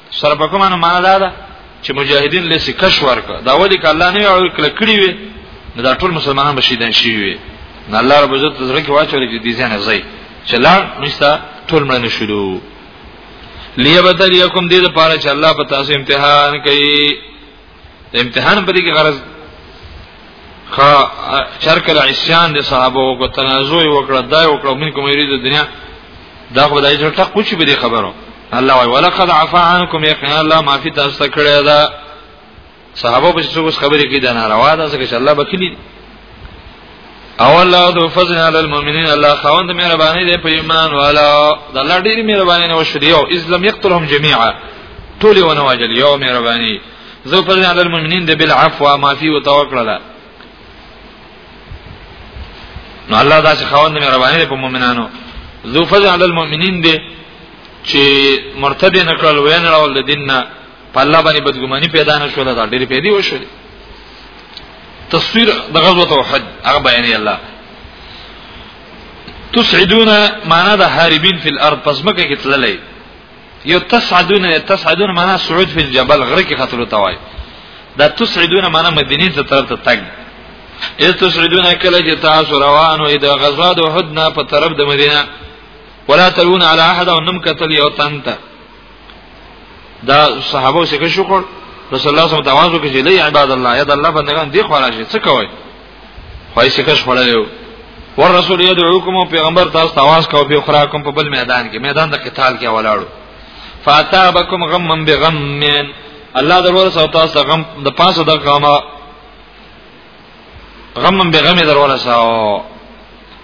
سره په کومه معنا دا ده چې مجاهدین له سکش ورکړه دا ولي ک الله نه او کله کړی وي دا ټول مسلمانان بشیدان شي وي نه الله رب عزت زړه کې واچول چې دي ځنه زی چې لا نشتا ټول مړ نه شلو لیبتلیکم دې لپاره چې الله په تاسو امتحان کوي د امتحان په دې کې غرض خا چرک العصيان د صحابه او کو تنازع وکړه دا وکړه من کوم یرید د دنیا دا خدای جوړ ټک پوښي به دې خبرو الله وای ولقد عفا عنكم يقين الله ما في تاسو کړه دا صحابه په څه خبرې کې دا ناروا ده ځکه چې الله بخیلی او الله ذو فضل علی المؤمنین الله خوند مهربانی دی په ایمان والا د الله ډیر مهربانی نو شدی او اسلام یقتلهم جميعا ټول ونه واجل یو مهربانی ذو فضل علی المؤمنین دی بالعفو معفی او توکل نو الله دا چې خوند مهربانی دی په مؤمنانو ذو فضل علی المؤمنین دی چې مرتد نکړل وینړول د دینه په الله باندې بدګماني پیدا نه شول دا ډېر پیدا وشول تصویر د غزوه توحد هغه بیان الله تسعدون معنا د هاربین فی الارض پس مکه کې تللی یو تسعدون تسعدون معنا صعود فی الجبل غره کې خطر توای دا تسعدون معنا مدینه ته طرف ته تګ اذ تسعدون کله چې تاسو روانو د غزوه د احد نه په طرف د مدینه ولا تلون علی احد او نم قتل یو تنته دا صحابه څخه شکر رسول الله صلی الله علیه وسلم کې لې عباد الله یا الله بندگان دی خو راځي څه کوي خو یې څه شپړلې ور رسول یدعوکم او پیغمبر تاسو تواس کو په اخرا کوم په بل میدان کې میدان د قتال کې ولاړو فاتابکم غمم بغم الله درور سو تاسو غم د پاسه د غما غمم به غمه درونه ساو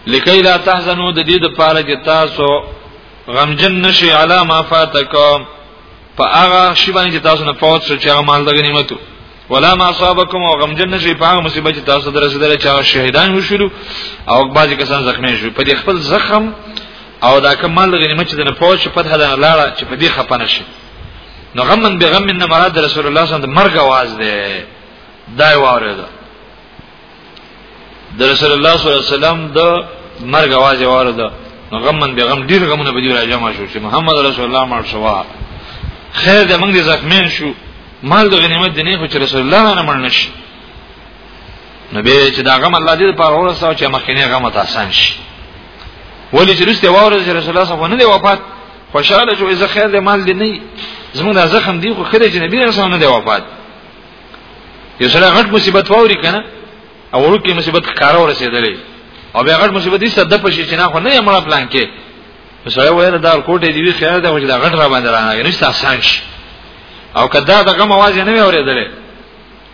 لکي لا تحزنوا د دې د پاره چې تاسو غمجن نشي علامه فاتکم په هغه شی باندې چې تاسو نه فوت شو چې هغه مال د غنیمتو ولا ما اصابکم او غمجن نشي په هغه مصیبت چې تاسو درسېدل چې هغه شهیدان وشول او بعضی کسان زخمی شول په دې خپل زخم او دا کوم مال غنیمت چې نه فوت شو په هدا لاړه چې په دې خپنه شي نو غمن به غم نه مراد رسول الله صلی الله علیه وسلم مرګ आवाज دی دا یې واورېده د رسول الله صلی الله علیه وسلم د مرګ आवाज ورده غمن به غم ډیر غمونه به دی راځم شو چې محمد رسول الله مړ شو خیر دې موږ دې زخمین شو مال د غنیمت دی نه خو چې رسول الله نه مړ نشي نبی چې دا غم الله دې په اور سره چې مخکینه غم آسان شي ولی چې رسته واره چې رسول الله صلی الله علیه وسلم وفات خوشاله شو اذا خیر دې مال دې نه زموږ زخم دی خو خیر چې نبی رسول الله نه وفات یو سره غټ مصیبت ووري کنه او ورکه مصیبت ښکارا ورسېدلې او بیا غټ مصیبت یې صد په شي چې نه خو نه یمړه پلان کې سره وایره دا کوټه دی خیال دا وجه دا غټ را باندې رانه نه ساسان شي او کدا دغه موازی نه اورېدلې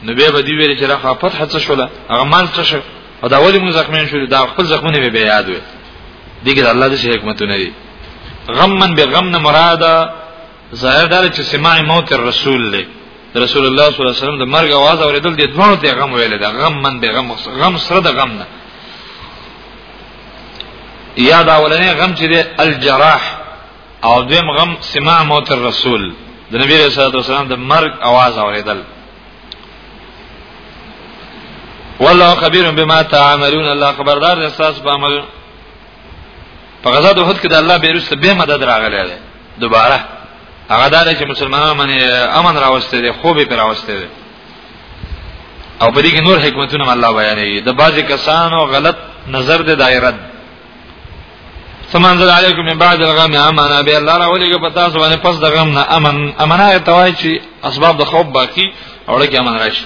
نو به به دی ویل چې راخه فتح څه شول هغه مان څه شو او دا ولی موږ زخمین شو دا خپل زخمونه به بیا یاد وي دغه الله د حکمتونه دي غمن به غم نه مراده ظاهر دا چې سماع موت الرسول له رسول الله صلی الله علیه وسلم د مرګ आवाज اوریدل د دوه د غم ویل دا غم من د غم غم سره د غم نه یا دا ولنه غم چې د الجراح او دویم غم سماع موت الرسول د نبی رسول الله صلی الله علیه وسلم د مرګ आवाज اوریدل والله خبير بما تعملون الله خبردار احساس په عمل په غزا د احد کې د الله بیرست به مدد راغلی دی دوباره هغه دا چې مسلمانانو باندې امن راوسته دي خو به پر راوسته دي او په دې کې نور حکمتونه الله بیانوي د بعضی کسانو غلط نظر د دایره سمانزل علیکم من بعد الغم امنا به الله را ولګه په تاسو باندې پس د غم نه امن امنا ته وای چې اسباب د خوب باقی او لکه امن راشي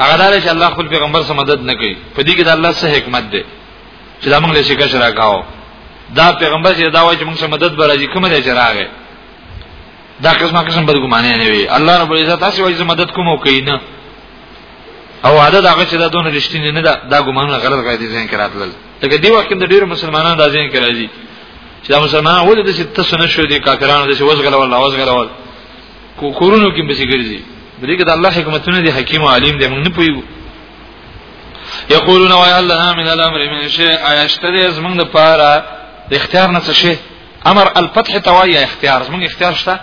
هغه دا چې الله خپل پیغمبر سره مدد نه کوي په دې کې د الله څه حکمت دی چې دا موږ له شي کشرا کاو دا پیغمبر چې دا وایي چې موږ سره مدد به راځي کوم دی چې راغی دا قسمه قسم بدګمانه نه وي الله رب العزت تاسو وایي مدد کوم او کوي نه او عادت هغه چې دا دونه رښتینی نه ده دا ګمانونه غلط غلط دي ځین کراتل لکه دی وخت کې د ډیر مسلمانانو دا ځین کرا دي چې دا مسلمانان ولې د څه تاسو نشو دي کافرانو د څه وسغلول وسغلول کو کورونو کې به ګرځي بلې کې د الله حکمتونه دي حکیم او علیم دي موږ نه پوي یقولون وای الله من الامر من شی ایشتری از موږ د پاره د اختیار نه څه شي امر الفتح توای اختیار موږ اختیار شته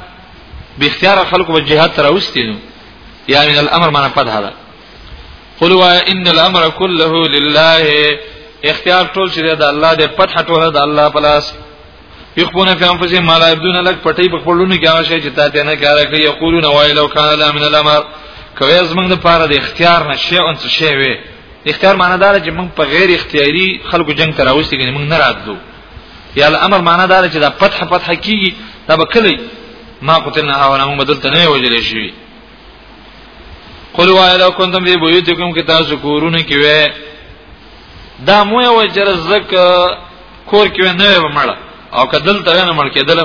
به اختیار خلکو به جهاد تر اوستینو یا من الامر معنا فتح ده قل وا ان الامر كله لله اختیار ټول چې د الله د فتح ټول د الله پلاس یخون فی انفسهم ما لا یبدون لک پټی په خپلونو کې هغه شی چې تا ته نه کار کوي یقولون وای لو کان لا من الامر کوي زمنګ د پاره د اختیار نشي اون څه شی وي اختیار معنی دا چې موږ په غیر اختیاري خلکو جنگ ته راوستي کې موږ نه راتلو یا الامر معنی دا چې دا فتح فتح کیږي دا به کلی ما قتلنا هاونا موږ بدلته نه وجلې شي قل وای لو کنتم فی بیوتکم کی تاسو کورونه کې وې دا مو یو جر زک کور کې نه و مړ او کدل ته نه مړ کېدل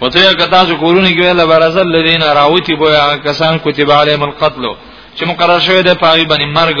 وته یا کتا سو کورونه کې ویل برز الذین راوتی بو کسان کتب علیهم القتل چې مقرر شوی د پای باندې مرګ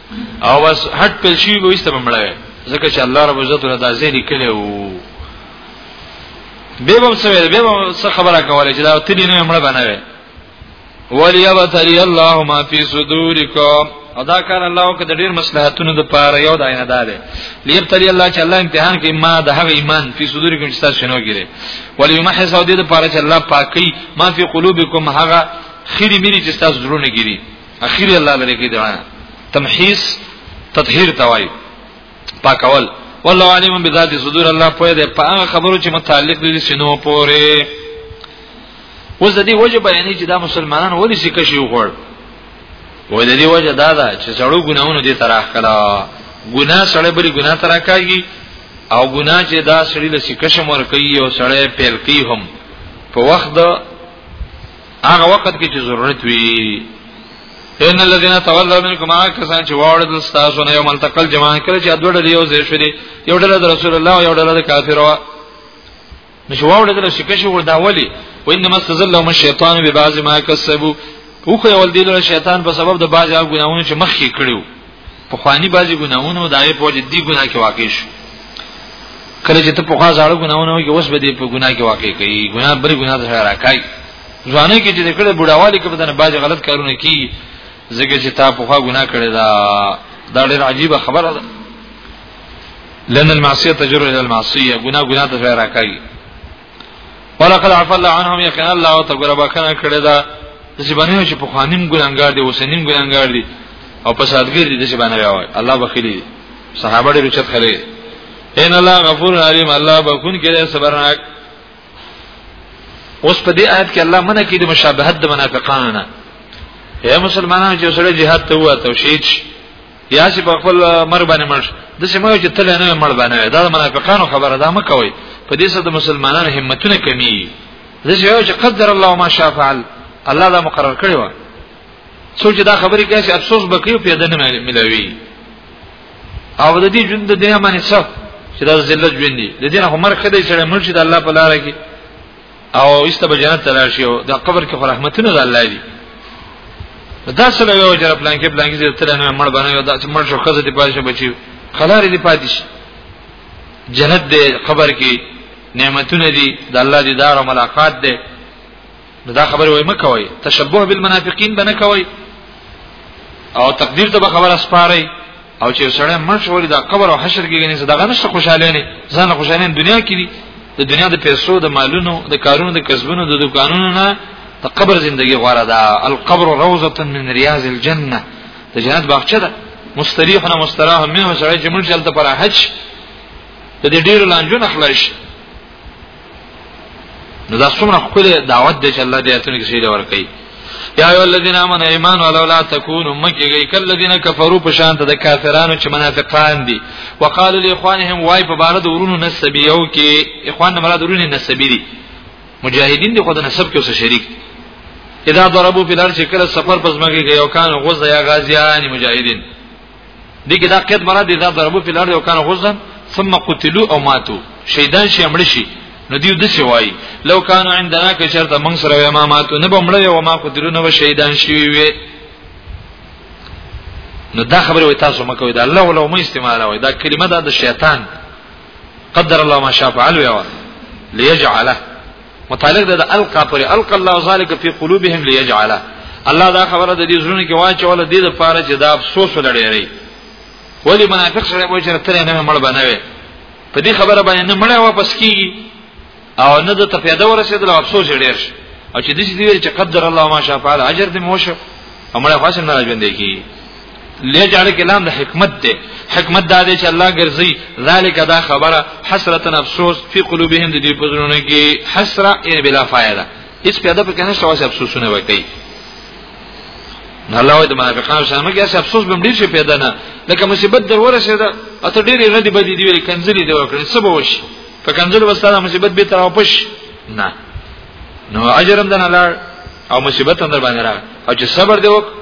او بس هټ پل شي به ایسته بمړای ځکه چې الله رب عزت له دازې لیکلی او به به څه به به څه خبره کوله چې دا تدې نه مړ بنه وي وليبتلي الله ما في صدوركم ادا کار الله او کده ډیر مصلحتونو د پاره یو د عین ده لیبتلی الله چې الله امتحان کې ما د هغه ایمان په صدور کې چې تاسو شنو ګره ولی یمحص او دې د پاره چې الله پاکي ما فی قلوبکم هغه خیری میری چې تاسو زړونه ګری اخیری الله لري کې دا تمحیص تطهیر توای پاکول والله علیم بذات صدور الله په دې په هغه خبرو چې متعلق دي سينو پورې اوس د دې وجه بیانې چې دا مسلمانان ولې سکه شي وغوړ وای د دې وجه دا ده چې سړو ګناونه دي تراخ کړه ګنا سړې بری ګنا ترا کوي او ګنا چې دا سړی له سکه شمور کوي او سړې پیل کوي هم په وخت د هغه وخت کې چې ضرورت وي ان الذين تولوا منكم اكثر چې واړل تاسو نه یو منتقل جماعت کړي چې دوه ډلې یو ځای شولې یو ډله د رسول الله او یو ډله د کافرو نشو واړل چې کښې ور داولي وانما استزلهم الشیطان ببعض ما کسبوا خو یو ول دي له شیطان په سبب د بعض هغه ګناونه چې مخکې کړیو په خواني بعضي ګناهونو دایې په وجه دي ګناه کې واقع شو کله چې ته په خوا زړه ګناهونه وي اوس به دې په ګناه کې واقع کوي ګناه بری ګناه سره راکای ځواني کې چې د کړه بډاوالي کې بدن باج غلط کارونه کی زګه چې تا په خوا ګناه کړی دا دا ډېر عجیب خبره ده لن المعصيه تجر الى المعصيه ګناه ګناه ته راکای ولقد عفى الله عنهم يقين الله تعالی بخنه کړی دا چې باندې چې په خوانیم ګناګار دي وسنیم ګناګار دي او په سادګر دي چې باندې وای الله بخیلی صحابه ډېر چت خلې ان الله غفور علیم الله بخون کړي صبرناک اوس په دې آیت کې الله منه کې د مشابهت د منافقانو نه اے مسلمانانو چې سره jihad ته وته شهید شي یا چې په خپل مر باندې مړ د سیمه چې تل نه مړ باندې دا منافقانو خبره ده مکه وي په دې سره د مسلمانانو همتونه کمی زه یو چې قدر الله ما شاء فعل الله دا مقرر کړی و څوک چې دا خبرې کوي چې افسوس بکیو پیدا نه ملوي او د دې ژوند د دنیا باندې څه چې دا ذلت ژوند دی د دې نه عمر خدای سره مرشد الله په لار کې او ایسته به جنت تراشي او د قبر کې رحمتونه د الله دي دا سره یو جره پلان کې پلان کې تر نه مړ باندې دا چې مړ شو خزه دی پاتې بچي خلارې دی پاتې شي جنت دی قبر کې نعمتونه دي د الله دی دار او ملاقات دی دا خبره وای مکوي تشبوه بالمنافقین بنه کوي او تقدیر ته خبره سپاري او چې سړی مړ شوی د قبر او حشر کې غني صدقه نشته خوشاله نه ځان خوشاله نه دنیا کې دي د دنیا د پیسو د مالونو د کارونو د کسبونو د دکانونو نه د قبر زندگی غواره ده القبر روزه من رياض الجنه د جنت باغچه ده مستریح نه مستراح منه سړی چې مړ شل ته پر حج د دې ډیر لانجو نه خلاص نو دا څومره خپل دعوت دی چې الله دې اتنه کې شي دا ور کوي یا ایو الذین آمنوا ایمان ولو لا تکونوا مکیږي کلذین کفروا په شان ته د کافرانو چې منافقان دي وقالو لاخوانهم وای په بار د ورونو نسبیو کې اخوان نه مراد ورونه نسبی دي مجاهدین دي خو د نسب کې اوسه شریک اذا ضربوا في الارض کله سفر پس مګي یو کان غوز یا غازیان مجاهدین دي کې دا قید مراد دي دا ضربو په لار یو کان غزن ثم قتلوا او ماتوا شهیدان شي امړ شي نو دیو د څه وای لو کانو عندنا که چرته موږ سره وای ما ماتو نه بمړ یو ما قتلوا نو شهیدان شي وي نو دا خبره وای تاسو مکوې دا الله ولو مې استعمال وای دا کلمه دا د شیطان قدر الله ما شاء فعل وی ليجعله متعلق ده د القا پر القا الله ذالک فی قلوبهم لیجعل الله دا خبره د دې زړونو کې واچول د دې لپاره چې دا افسوس ولړي ولی منافق سره وایي چې تر نه مړ بنوي په دې خبره باندې نه مړ واپس کیږي او نه د ته پیدا ورسېدل او افسوس ډیر شي او چې دې دې چې قدر الله ما شاء فعل اجر دې مو شو امړه خاص نه راځي لجعل کلام د حکمت دی حکمت دا دی چې الله ګرځي ذالک دا خبره حسرتن افسوس فی قلوبهم د دې پزړونو کې حسره یې بلا فائدہ هیڅ پیدا پکې نشته واسه افسوسونه وکړي نه الله د منافقانو سره مګر چې افسوس بم ډیر شي پیدا نه لکه مصیبت در ورسېده اته ډیر غدي بدی دی ویل کنځلې دی وکړي سبا وشي په کنځل وساله مصیبت به تر واپس نه نو اجرم دنه لار او مصیبت هم در باندې راغ او چې صبر دی وکړي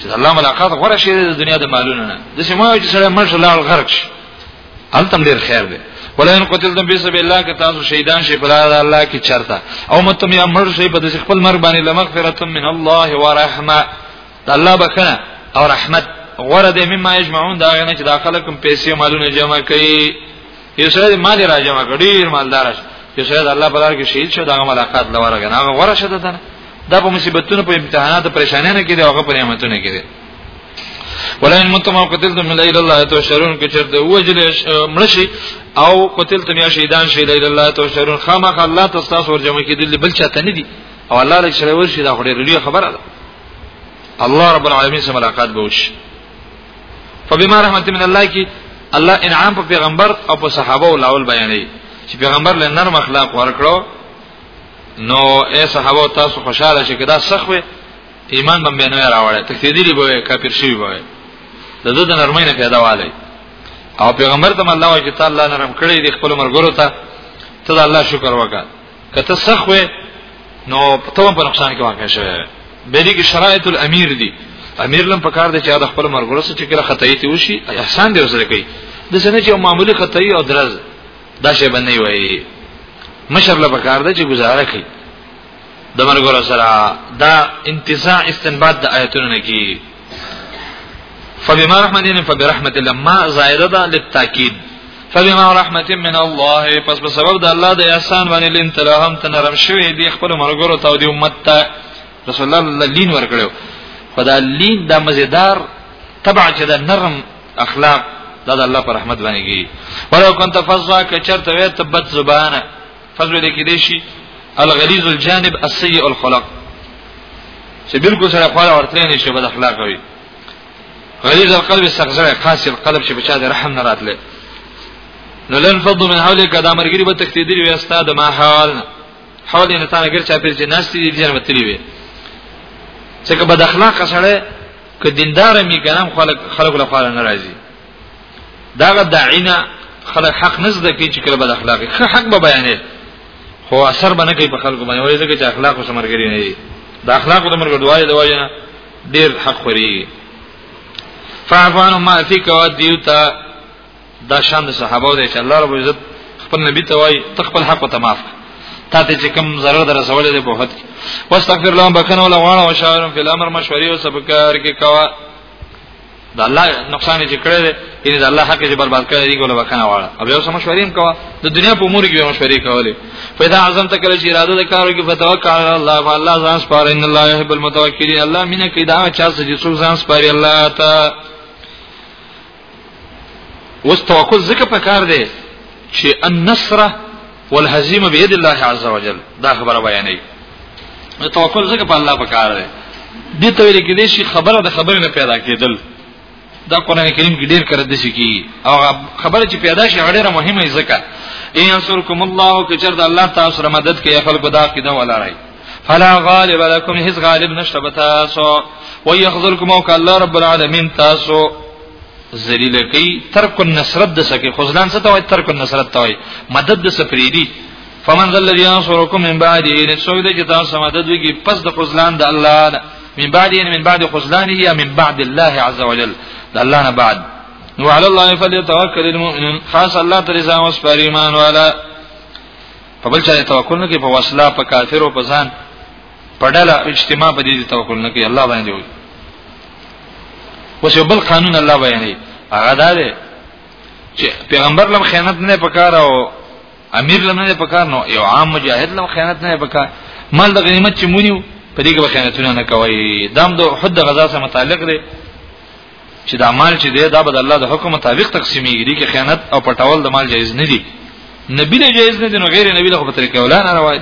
چې الله ملاقات غوړه شي د دنیا د مالونو نه د سمو چې سره مرشه لاړ غرق شي التم ډیر خیر دی ولئن قتلتم فی سبیل الله که تاسو شهیدان شئ په لار الله کې چرته او متم یا مړ شئ په خپل مرګ باندې لمغفرۃ من الله ورحمه الله بکنه او رحمت غره دې مما یجمعون دا غنه چې داخله کوم پیسې مالونه جمع کوي یو سره مال راجمع کړي مالدار شي یو سره الله په لار کې شهید شو دا ملاقات لواره غنا هغه غره شته ده دا په مصیبتونو په امتحاناتو پریشانانه کې دی هغه په نعمتونو کې دی ولئن متم او قتلتم من الى الله تشرون کې چرته وجل مړشي او قتلتم یا شهیدان شي الى الله تشرون خامخ الله تاسو ور جمع کېدل بل چاته نه دي او الله لکه شرور شي دا خوري خبره ده الله رب العالمین سره ملاقات به وشي فبما رحمت من الله کی الله انعام په پیغمبر او په صحابه او لاول بیانې چې پیغمبر له نرم اخلاق ورکړو نو اے صحابه تاسو خوشاله شئ کدا سخوي ایمان باندې نه راوړی تکفیری به کافر شي به د دې د نرمۍ نه پیدا والی او پیغمبر ته الله وجه تعالی نرم کړی دی خپل مرګورو ته ته الله شکر وکړه کته سخ وې نو په تو په نقصان کې واقع شوی به دې کې شرایط الامیر دي امیر لم پکار دی چې د خپل مرګره سره چې کله خدای ته وشي احسان دی وسره کوي د سنه چې معمولی خدای او درز دا شی باندې وایي مشر له پکار دی چې گزاره کوي د مرګره سره دا انتزاع استنباط د آیتونو نه کی فبما رحمتين فبرحمت الله ما زائده ده للتاكيد فبما رحمت من الله پس په سبب د الله د احسان باندې لین تلهم تنرم شوی دی خپل مرګورو ته دی امت ته رسول الله لین ورکړو خدا لین د مزیدار تبع چې د نرم اخلاق دا د الله پر رحمت باندې کیږي ولو كنت فظا ک چرته وې تبت زبانه فضل دې کې دې شي الغلیظ الجانب السیء الخلق چې بالکل سره خپل ورته نه شي بد اخلاق وي غلیظ القلب سخزره قاسي القلب چې بچا د رحم نه راتله نو لن فض من حولک دا مرګری به تکتیدلی وي استاد ما حال حول نه تا نګر چا پیر چې ناشتي دي جن متلی وي څنګه بد اخلاق سره ک دیندار می ګرام خلک خلک له خاله ناراضي داغه داعینا خلک حق نه زده کوي چې کله بد اخلاقی خه حق به بیانې خو اثر باندې کوي په خلکو باندې ولې ځکه چې اخلاق او سمرګری نه دي د اخلاق د مرګ دعای د وایي ډیر حق خوري فعفان ما فی کو دیوتا دا شان د صحابه دی چې الله رب عزت خپل نبی ته وایي تخپل حق ته معاف تا ته چې کوم ضرر در رسول دی په هوت واستغفر لهم بکنه ولا غواړه او شاورم فی الامر مشورې او سبکار کې کوا دا الله نقصان چې کړی دی یعنی دا الله حق یې برباد کړی دی ګوله وکنه واړه او یو سم مشورې هم کوه د دنیا په امور کې به مشورې کولې پیدا اعظم ته کله چې اراده د کارو کې فتوکل علی الله فالله ځان سپاره ان الله يحب المتوکلین الله مینه کې دا چا چې څوک ځان سپاره الله ته اوس توکل ذکر پکار دی چې النصر والهزيمه بيد الله عز وجل دا خبره بیانې توکل ذکر په الله پکار دی دې ته ویل کېږي چې خبره د خبرې نه پیدا کېدل دا قران کریم کې ډېر کړه د شي کی او خبره چې پیدا شي ډېره مهمه ځکه ان انصرکم الله کچر د الله تاسو سره مدد کوي خلکو دا عقیده ولرئ فلا غالب لكم هیڅ غالب نشته به تاسو ويخذلكم او الله رب العالمین تاسو ذلیل کی ترک النصرت د سکه خذلان څه ته وای ترک النصرت ته وای مدد د سپریدی فمن ذل الذي ينصركم من بعد ان سوی د جتا سمدد وی پس د خذلان د الله من بعد ان من بعد خذلانه یا من بعد الله عز وجل د الله نه بعد نو علی الله فلیتوکل المؤمنون خاص الله تعالی ځان وسپار ایمان والا په بل چا توکل نه کوي په وسله په کافرو په ځان په ډله اجتماع په دې توکل نه کوي الله باندې وي وس یو بل قانون الله بیانې هغه دا دی چې پیغمبر لم خیانت نه پکاره او امیر لم نه پکاره نو یو عام مجاهد لم خیانت نه پکاره مال د غنیمت چې مونیو په دې کې خیانتونه نه کوي دام دو حد غزا سره متعلق دی چې دا مال چې دی دا به د الله د حکم مطابق تقسیمېږي دي کې خیانت او پټول د مال جایز نه دي نبی له جایز نه دي نو غیر نبی له په طریقې ولا نه راوړي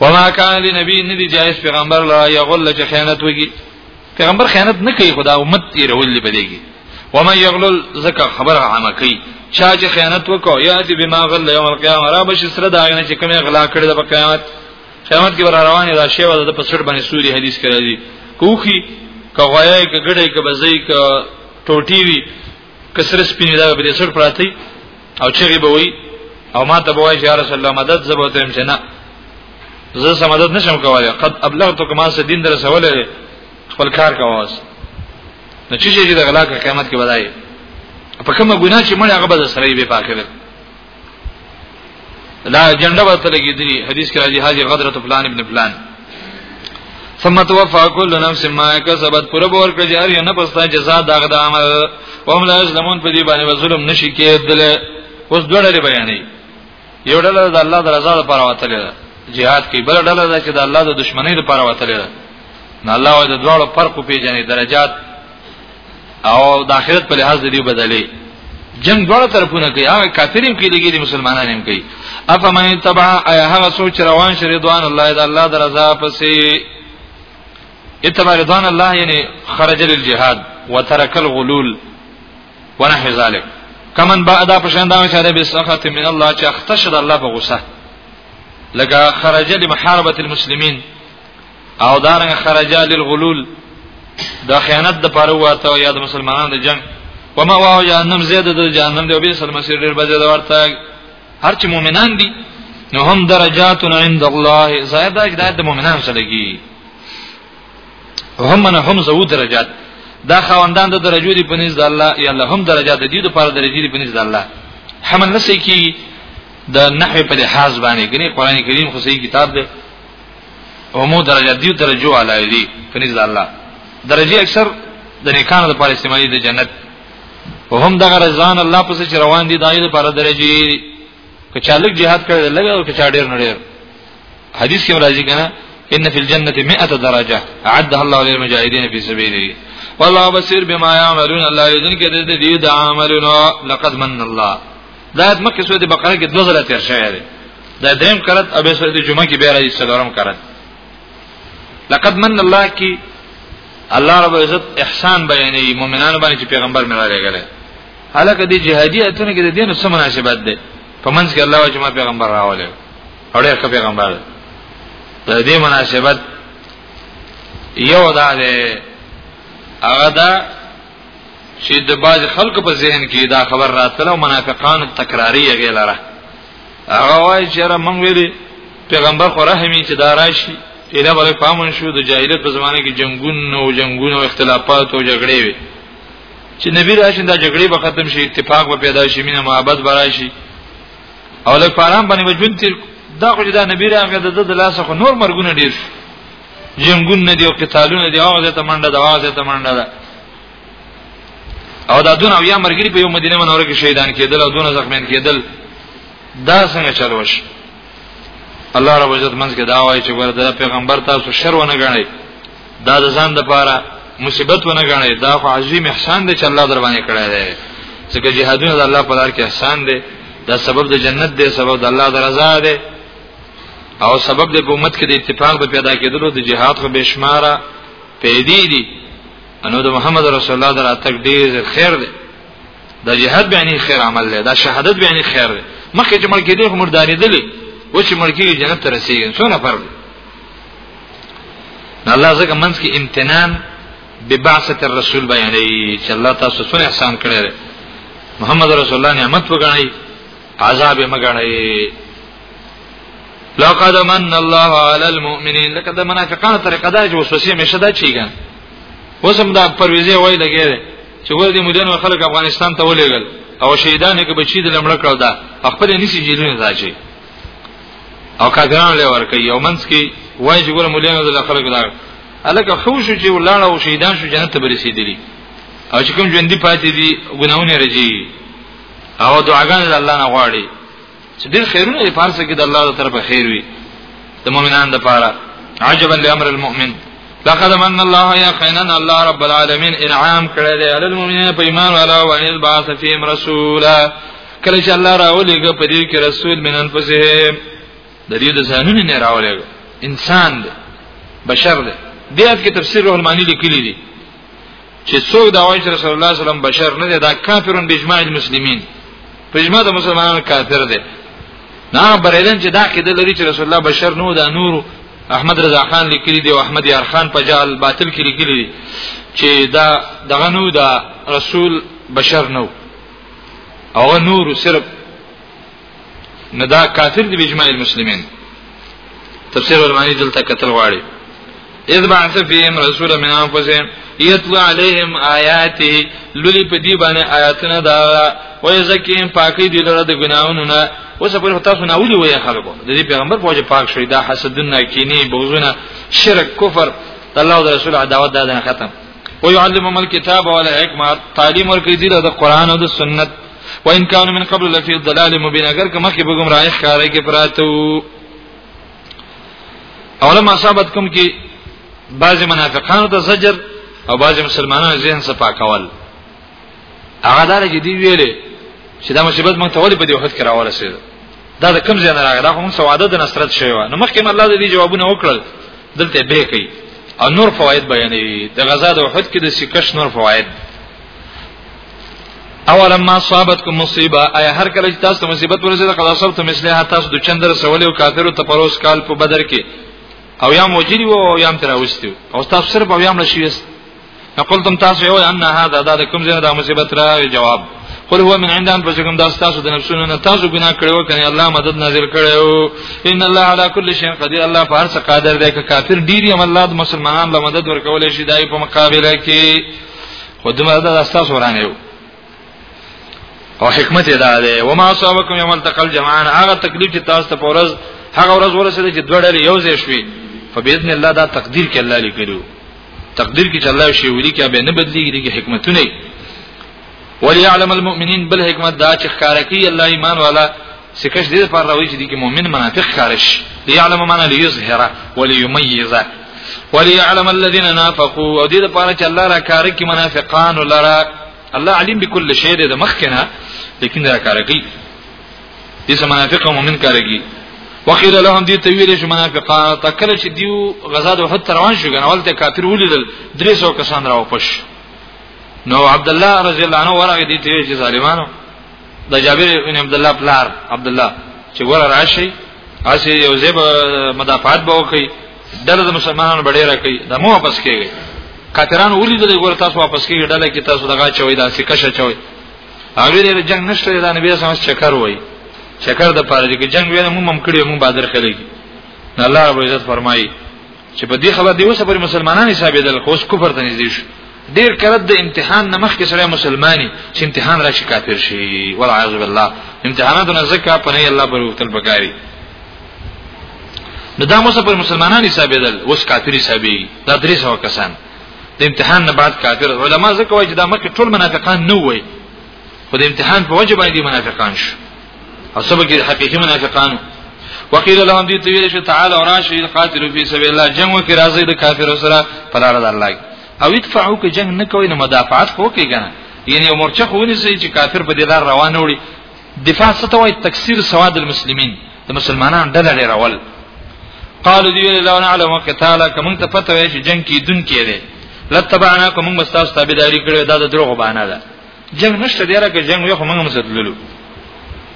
وما كان لنبي ندي جائز پیغمبر لا یغل چې خیانت وږي پیغمبر خیانت نه کوي خدا امت یې رول دی بدیږي وما یغل زکه خبره عامه کوي چا چې خیانت وکاو یا چې بما غل یوم القیامه را بش سره دا نه چې کومه غلا کړی د قیامت قیامت کې ور روانه دا شی ودا په سر باندې سوري حدیث کړی دی کوخي کغوی کګړې کبزې ک ټوټي وی کسر سپینې دا به سر پراتی او چغي به وی او ما ته وای چې رسول الله مدد زبوت هم شنه زه سم مدد نشم کولای قد ابلغت کما سه دین در سوال خپل کار کواس نو چې چې د غلا قیامت کې بدای په کومه ګناه چې مړ هغه به سره یې به پاکه دا جنډه ورته لګیدلی حدیث کې راځي حاجی غدرت فلان ابن فلان ثم توفى كل نفس ما كسبت پر بور کړ چې هر یو نه پستا جزاء داغه د عمل او هم لا ظلمون په دې باندې ظلم نشي کېدل اوس دوه ډلې بیانې یو ډله د الله د رضا لپاره وتل ده jihad کې بل ډله ده چې د الله د دشمنی لپاره وتل ده نه الله د دواړو فرق پیژني درجات او د آخرت په لحاظ دی بدلې جنگ دواړه طرفونه کوي هغه کافرین کې لګي دي مسلمانان هم کوي افمن تبع اي هغه سوچ روان شې رضوان الله د الله درزا پسې اتبع رضوان الله یعنی خرج للجهاد وترك الغلول ونحو ذلك کمن بعد پښند او شاده به سخط من الله چې اختشد الله په غصه لکه خرج لمحاربه المسلمین او دارنګ خرجا للغلول د خیانت د پاره واته یا د مسلمانانو د جنگ وما واو جهنم زیاده د جهنم دی او به سلم سیر ډیر بځه ورته هر چې مؤمنان دي نو هم درجات عند الله زائد اجداد د مؤمنانو سره لګي هم نه هم زو درجات دا خواندان د درجو دی پنځ د الله یا الله هم درجات دي د پاره درجې دی پنځ د الله حمل نسې کی د نحوی په لحاظ باندې ګنې قران کریم خو صحیح کتاب دی او مو درجه دیو درجو علی دی کنيز الله درجه اکثر د نیکانو د پاره استعمالي د جنت او هم دغه رضوان الله پس چې روان دي دایې لپاره درجه کچالک jihad کړي لګا او کچا ډیر نړیر حدیث کې راځي کنه ان فی الجنه 100 درجه اعدها الله للمجاهدین فی سبیله والله بصیر بما یعملون الله یذن کې د دې د عملونو لقد من الله دا مکه سوره بقره کې دوه ځله تیر شوی دی دا دریم کرت او به سورته جمعه کې بیا راځي څلورم کرت لقد من الله کی الله رب عزت احسان بیانې مؤمنانو باندې چې پیغمبر مې راغلی حالکه د جهادي اتنه کې د دین سره مناسبت ده په منځ کې الله او جماع پیغمبر راولې او ډېر پیغمبر د دې مناسبت یو دا ده هغه دا چې د باز خلکو په ذهن کې دا خبر راتله او منافقان تکراری یې غیلره هغه وای چې را مونږ ویلي پیغمبر خو رحمي چې دا راشي اله بل پامن شو د جاهلیت په زمانه کې جنگونه او جنگونه او اختلافات او جګړې وي چې نبی راشي دا جګړې به ختم شي اتفاق به پیدا شي مینه محبت به راشي او لکه پرام باندې وجود تیر دا خو دا نبی راغی د د لاسه خو نور مرګونه ډیر جنگونه دي او قتالونه دي هغه ته منډه دا هغه ته منډه ده او دا دون او یا مرګری په یو مدینه منوره کې شهیدان کېدل او دون زخمیان کېدل دا څنګه چلوش الله رب عزت منځ کې دا وایي چې ورته پیغمبر تاسو شر ونه غنئ دا د ځان د پاره مصیبت ونه غنئ دا خو عظیم احسان دی چې الله در باندې کړی دی ځکه جهادونه د الله په لار کې احسان دی دا سبب د جنت دی سبب د الله د رضا دی او سبب د امت کې د اتفاق د پیدا کېدلو د جهاد خو بشماره پیدې دي انو د محمد رسول الله دراتک ډیر خیر دی دا جهاد به نه خیر عمل دی دا شهادت به نه خیر دی مخکې چې ملکی دی مرداري دي و چې ملکی جنت ته رسیږي څونه فرق دی الله زکه منځ کې امتنان ببعثه الرسول بیانې چې الله تاسو څونه احسان کړی محمد رسول الله نعمت وګڼي عذاب مګڼي لقد من الله على المؤمنين لقد منافقان طریقه دا چې وسوسه مشه دا چیږي وسم دا پرويزه وای لګیږي چې ور دي مودن خلک افغانستان ته ولېګل او شهیدان کې بچی د لمړ کړو دا خپل نسی جیلونه راځي او کاګران له ورکه یو منس کې وای چې ګور مولانو د خلکو دا الکه خو شو چې ولاړ او شهیدان شو جنت ته برسیدلی او چې کوم ژوندۍ پاتې دي ګناونه رځي او دعاګانې الله نه غواړي چې ډېر خیرونه یې پارسه کې د الله تعالی طرفه خیر وي د مؤمنان د پاره عجبا لامر المؤمن لقد من الله يقينا الله رب العالمين انعام کړی دی علی المؤمنین په ایمان والا او ان بعث فيهم رسولا کله چې الله راولېګ په دې کې رسول من انفسهم د دې د ځانونو نه راولېګ انسان دی بشر دی دې آیت کې تفسیر روح المانی لیکلی دی چې څوک دا وایي چې رسول الله صلی الله علیه وسلم بشر نه دی دا کافرون بجماع المسلمین په اجماع د مسلمانانو کافر دی نه بریدن چې دا کېدل لري چې رسول الله بشر نو دا نور احمد رضا خان لیکلی دی او احمد یار خان په جال باطل کې لیکلی دی چې دا دغه نو دا رسول بشر نو او نور صرف نه دا کافر دی بجماع المسلمین تفسیر المانی دلته قتل غواړي اذ بعث فيهم رسولا من انفسهم يتلو عليهم آياته لولي په دې باندې آیاتونه دا او زکیم پاکي دي لره د ګناونو نه اوس په تاسو نه ولي وای خلکو د دې پیغمبر فوج پاک شوی دا حسدونه کینی بغزونه شرک کفر الله او رسول عداوت دا نه ختم او يعلمهم الكتاب والحکمه تعلیم ورکړي دي د قران او د سنت وان كانوا من قبل لفي ضلال مبين اگر که مخکې به گمراهي ښکارې کې پراتو اولم اصابت کوم کې بعض منافقانو ته زجر او بعض مسلمانانو ذهن صفاکول هغه دار چې دی ویلې چې دا مصیبت موږ ته ولې په دې وخت کې راوړل سي دا د کم ځای نه راغی دا هم سواده د نصرت شوی نو مخکې الله دې جوابونه وکړل دلته به کوي او نور فواید بیانوي د غزا د وحد کې د سکش نور فواید اولا ما صابتکم مصیبه اي هر کله چې تاسو مصیبت ورسېده قضا صاحب ته مثله تاسو د چندر سوال او کافرو ته پروس کال په بدر کې او یا موجری وو او یا تر اوستیو او تاسو سره په یام نشي قلتم تاسو یو ان هذا دا کوم زنه دا مصیبت را جواب قل هو من عند انفسكم دا تاسو د نفسونو نه تاسو ګناه کړو کنه الله مدد نازل کړو ان الله على كل شيء قدير الله په هر څه قادر دی که کافر ډیر یم الله د مسلمانانو له مدد ورکول شي دای په مقابله کې خدمت دا تاسو ورانه یو او حکمت ادا ده و ما اصابکم یوم التقى الجمعان هغه تکلیف چې تاسو ته پورز هغه ورځ ورسېده چې دوړل یو ځای شوي فباذن الله دا تقدیر کې الله لیکلو تقدیر کې چې الله شی ولي کې به نه بدلیږي کې حکمتونه وليعلم المؤمنين بل حکمت دا چې ښکارا کوي الله ایمان والا سکش دې پر راوي چې دي کې مؤمن منافق خارش ليعلم من ليظهر وليميز وليعلم الذين نافقوا او دې لپاره چې الله را کار کوي منافقان لرا الله عليم بكل شيء دې مخکنه لیکن دا کار کوي دې سم منافق او مؤمن کارګي وقيل لهم دې تویل شو منافقا تکل چې دیو غزا د وحد روان شو کنه ولته کافر ولیدل 300 کسان راو پښ نو عبد الله رضی الله عنه ورغه دې ته چې ظالمانو د جابر بن عبد الله پلار عبد الله چې ور راشي اسی یو زیب مدافعات به وکي دله د مسلمانانو بډې راکې د مو واپس کېږي کاتران ولیدل ګور تاسو واپس کېږي ډله کې تاسو دغه چوي داسې کشه چوي هغه د جنگ نشته د نبی سم چکر وای چکر د پاره چې جنگ وینه موږ هم کړی موږ بادر خلک نه الله رب عزت فرمایي چې په دې خبر دی اوسه پر مسلمانان حساب دل خو اس کفر ته نږدې شو ډیر کړه د امتحان نه مخکې سره مسلمانانی چې امتحان راشي کافر شي والعیاذ بالله امتحانات نه زکه په نه الله پر وختل بګاری نو دا موسه پر مسلمانان حساب دل اوس کافر حسابي دا درې سو کسان د امتحان نه بعد کافر علما ځکه وایي چې دا مکه ټول منافقان نه وای خو د امتحان په وجه باندې منافقان شو او سبب کې حقيقي منافقان وقيل لهم دي تویل شو تعالی وراشي القاتل في سبيل الله جنگ وکي راځي د کافر سره په لار د الله او ادفعوا که جنگ نه کوي نو مدافعات خو کوي کنه یعنی مورچه خو نه سي چې کافر په دې لار روان وړي دفاع څه ته وایي تکثیر سواد المسلمین د مسلمانانو ډله ډېر اول قالو دی ویل لو نعلم قتالا کوم ته پته وای چې جنگ کې دن کې دی لتبعنا کوم مستاس تابعداري کړو دا د دروغ باندې ده جنگ نشته دی راکه جنگ یو موږ مسدللو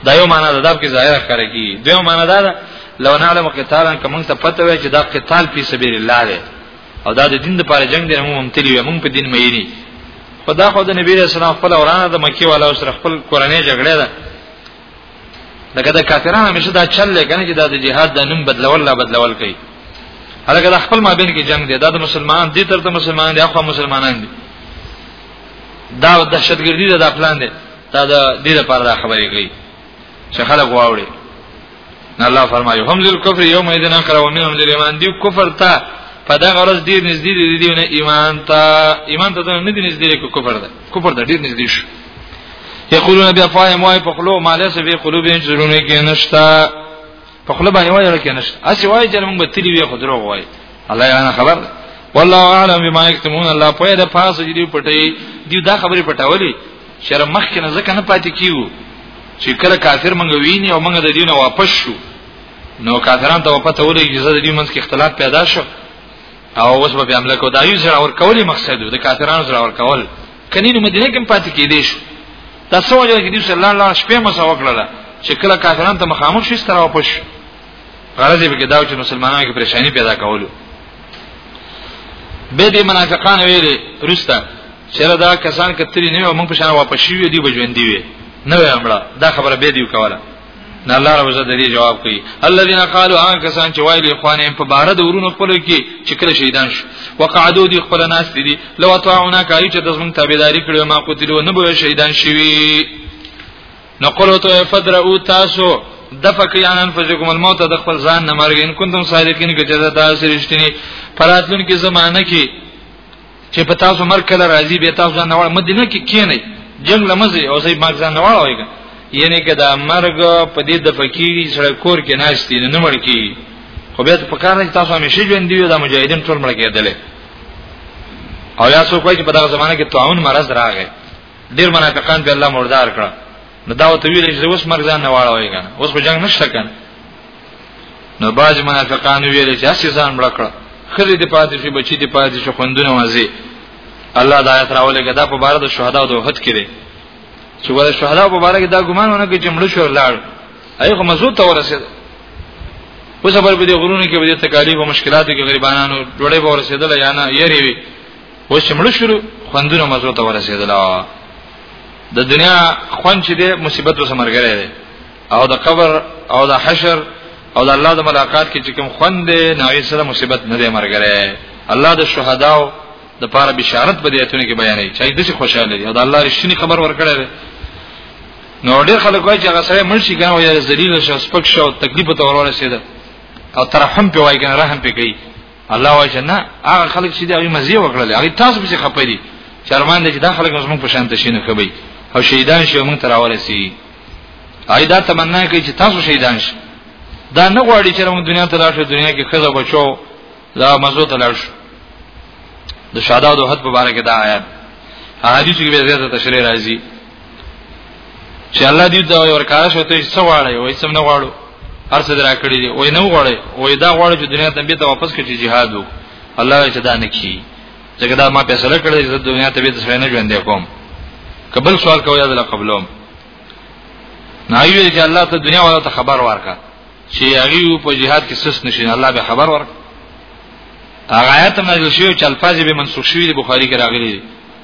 دا یو معنا ده دا په ظاهر ښکاره کی دوی معنا ده لو نعلم قتالا کوم ته پته وای چې دا قتال په سبیل الله دی او دا د دین د پاره جنگ دی موږ هم تللی یو موږ په دین مې نه خدا خو د نبی رسول الله خپل ورانه د مکی والا سره خپل کورنۍ جګړه ده لکه دا کافرانو همیشه دا چل لګنه چې دا د جهاد د نوم بدلول لا بدلول کوي هغه د خپل مابین کې جنگ دی دا د مسلمان دي تر د مسلمان دي اخو مسلمانان دي دا د دهشتګردي د پلان دی دا د دې لپاره خبرې کوي چې خلک واوري الله فرمایي هم ذل کفر یوم اذن اخر و منهم للایمان دی کفر ته په دا غرض ډیر نږدې دي دی نه ایمان ته ایمان ته نه دي نږدې کو کفر ده کفر ده ډیر نږدې شو یقولون بیا فاهم وای په خلو مالس به قلوب یې زرونه کې نشتا په خلو باندې وای ورکه نشتا اسی وای چې موږ به تلی وی خدرو وای الله یې نه خبر والله اعلم بما یکتمون الله په دې پاسه دې پټي دې دا خبره پټاولي شر مخکې نه ځکه نه پاتې کیو چې کله کافر منګ ویني او منګ د دینه واپس شو نو کافرانو ته پته ولګي چې د دې منځ کې اختلاف پیدا شو او اوس به عمل کو دا یو سره اور کولی مقصد د کافرانو سره اور کول کني نو مدینه کې پاتې کېدې شو تاسو وایئ چې صلی الله علیه وسلم شپه مسا وکړه چې کله کافرانو ته مخامخ شي ستر واپس شو غرض به کېداو چې مسلمانانو کې پریشانی پیدا کولو به دې منافقان ویلي رستا چیرې دا کسان کتري نه موږ په شان واپس شي دی بجوند دی نه امړه دا خبره به دی کوله نه الله رب عزت دې جواب کوي الذين قالوا ان کسان چې وایي اخوانهم په بار د ورونو خپل کې چې کله شهیدان شو وقعدو دي خپل ناس دي لو طاعونا کوي چې د زمون تابعداري کړو ما قتلوا نه به شهیدان شي نقول تو فدرو تاسو دفقی ان انفسکم الموت د خپل ځان نه مرګ ان کنتم صادقین که جزا تاسو رښتینی پراتلون کې زمانہ کې چې په تاسو مرګ کله راځي به تاسو ځان نوړ مدینه کې کینې جنگ لمزه او سي مرګ ځان نوړ وایګا یعنی که دا مرګ په دې د فقیر سره کور کې ناشتي نه مړ کی خو به په کار نه تاسو همیشه ژوند دی دا مجاهدین ټول مړ کېدل او یا څوک وایي چې په دغه زمانه کې تعاون مرز راغی ډیر منافقان به الله مردار کړه نو دا ته ویل چې اوس مرګ ځان نه واړوي کنه اوس خو جنگ نشته کنه نو باج منافقان ویل چې اسی ځان مړ کړه خزې د پاتې شي بچی د پاتې شي خوندونه وځي الله د آیت راولې کدا په بار د شهدا او دوحد کړي چې ول شهدا په بار کې دا ګمان ونه کې چې مړ شو لاړ ایغه مزو ته ورسید اوس خبر به دي غرونه کې به دي تکالیف او مشکلات کې غریبانو ډوړې به ورسېدل یا نه یری وي و چې مړ شو خوندونه مزو ته ورسېدل د دنیا خوند چې دی مصیبت وسه مرګره دی او د قبر او د حشر او د الله د ملاقات کې چې کوم خوند دی ناغي سره مصیبت نه دی مرګره الله د شهداو د پاره بشارت به دیتونه کې بیانې چې د څه خوشاله دي او د الله رښتینی خبر ورکړی دی نو ډېر خلک وایي چې هغه سره مرشي کنه یا ذلیل شو سپک شو تکلیف ته ورور رسیدل او ترحم په وای کنه رحم په کوي الله وجنا هغه خلک چې دغه مزي وکړل هغه تاسو به خپه دي چرمان دي چې دا خلک زموږ په شان تشینه کوي او شهیدان شي موږ تر اورسي آی دا تمنا کوي چې تاسو شهیدان شي دا نه غواړي چې موږ دنیا ته راشه دنیا کې خزه بچو دا مزو ته لاړ شو د شهادت او حد مبارک دا آیات حدیث کې به زیاته تشریح راځي چې الله دې دا ورکاره شو ته څه غواړي وای سم نه غواړو هر څه درا کړی دی وای نه غواړي وای دا غواړي چې دنیا ته بیرته واپس کړي jihad وو الله یې دا نه کی ځکه دا ما فیصله کړې چې دنیا ته بیرته څنګه ژوند کوم قبل سوال کوی دا قبلوم نه یو چې الله ته دنیا ولا ته خبر ورکا چې هغه په jihad کې سس نشي الله به خبر ورکا هغه آیت نازل شوی چې الفاظ به منسوخ شوی دی بخاری کې راغلی دی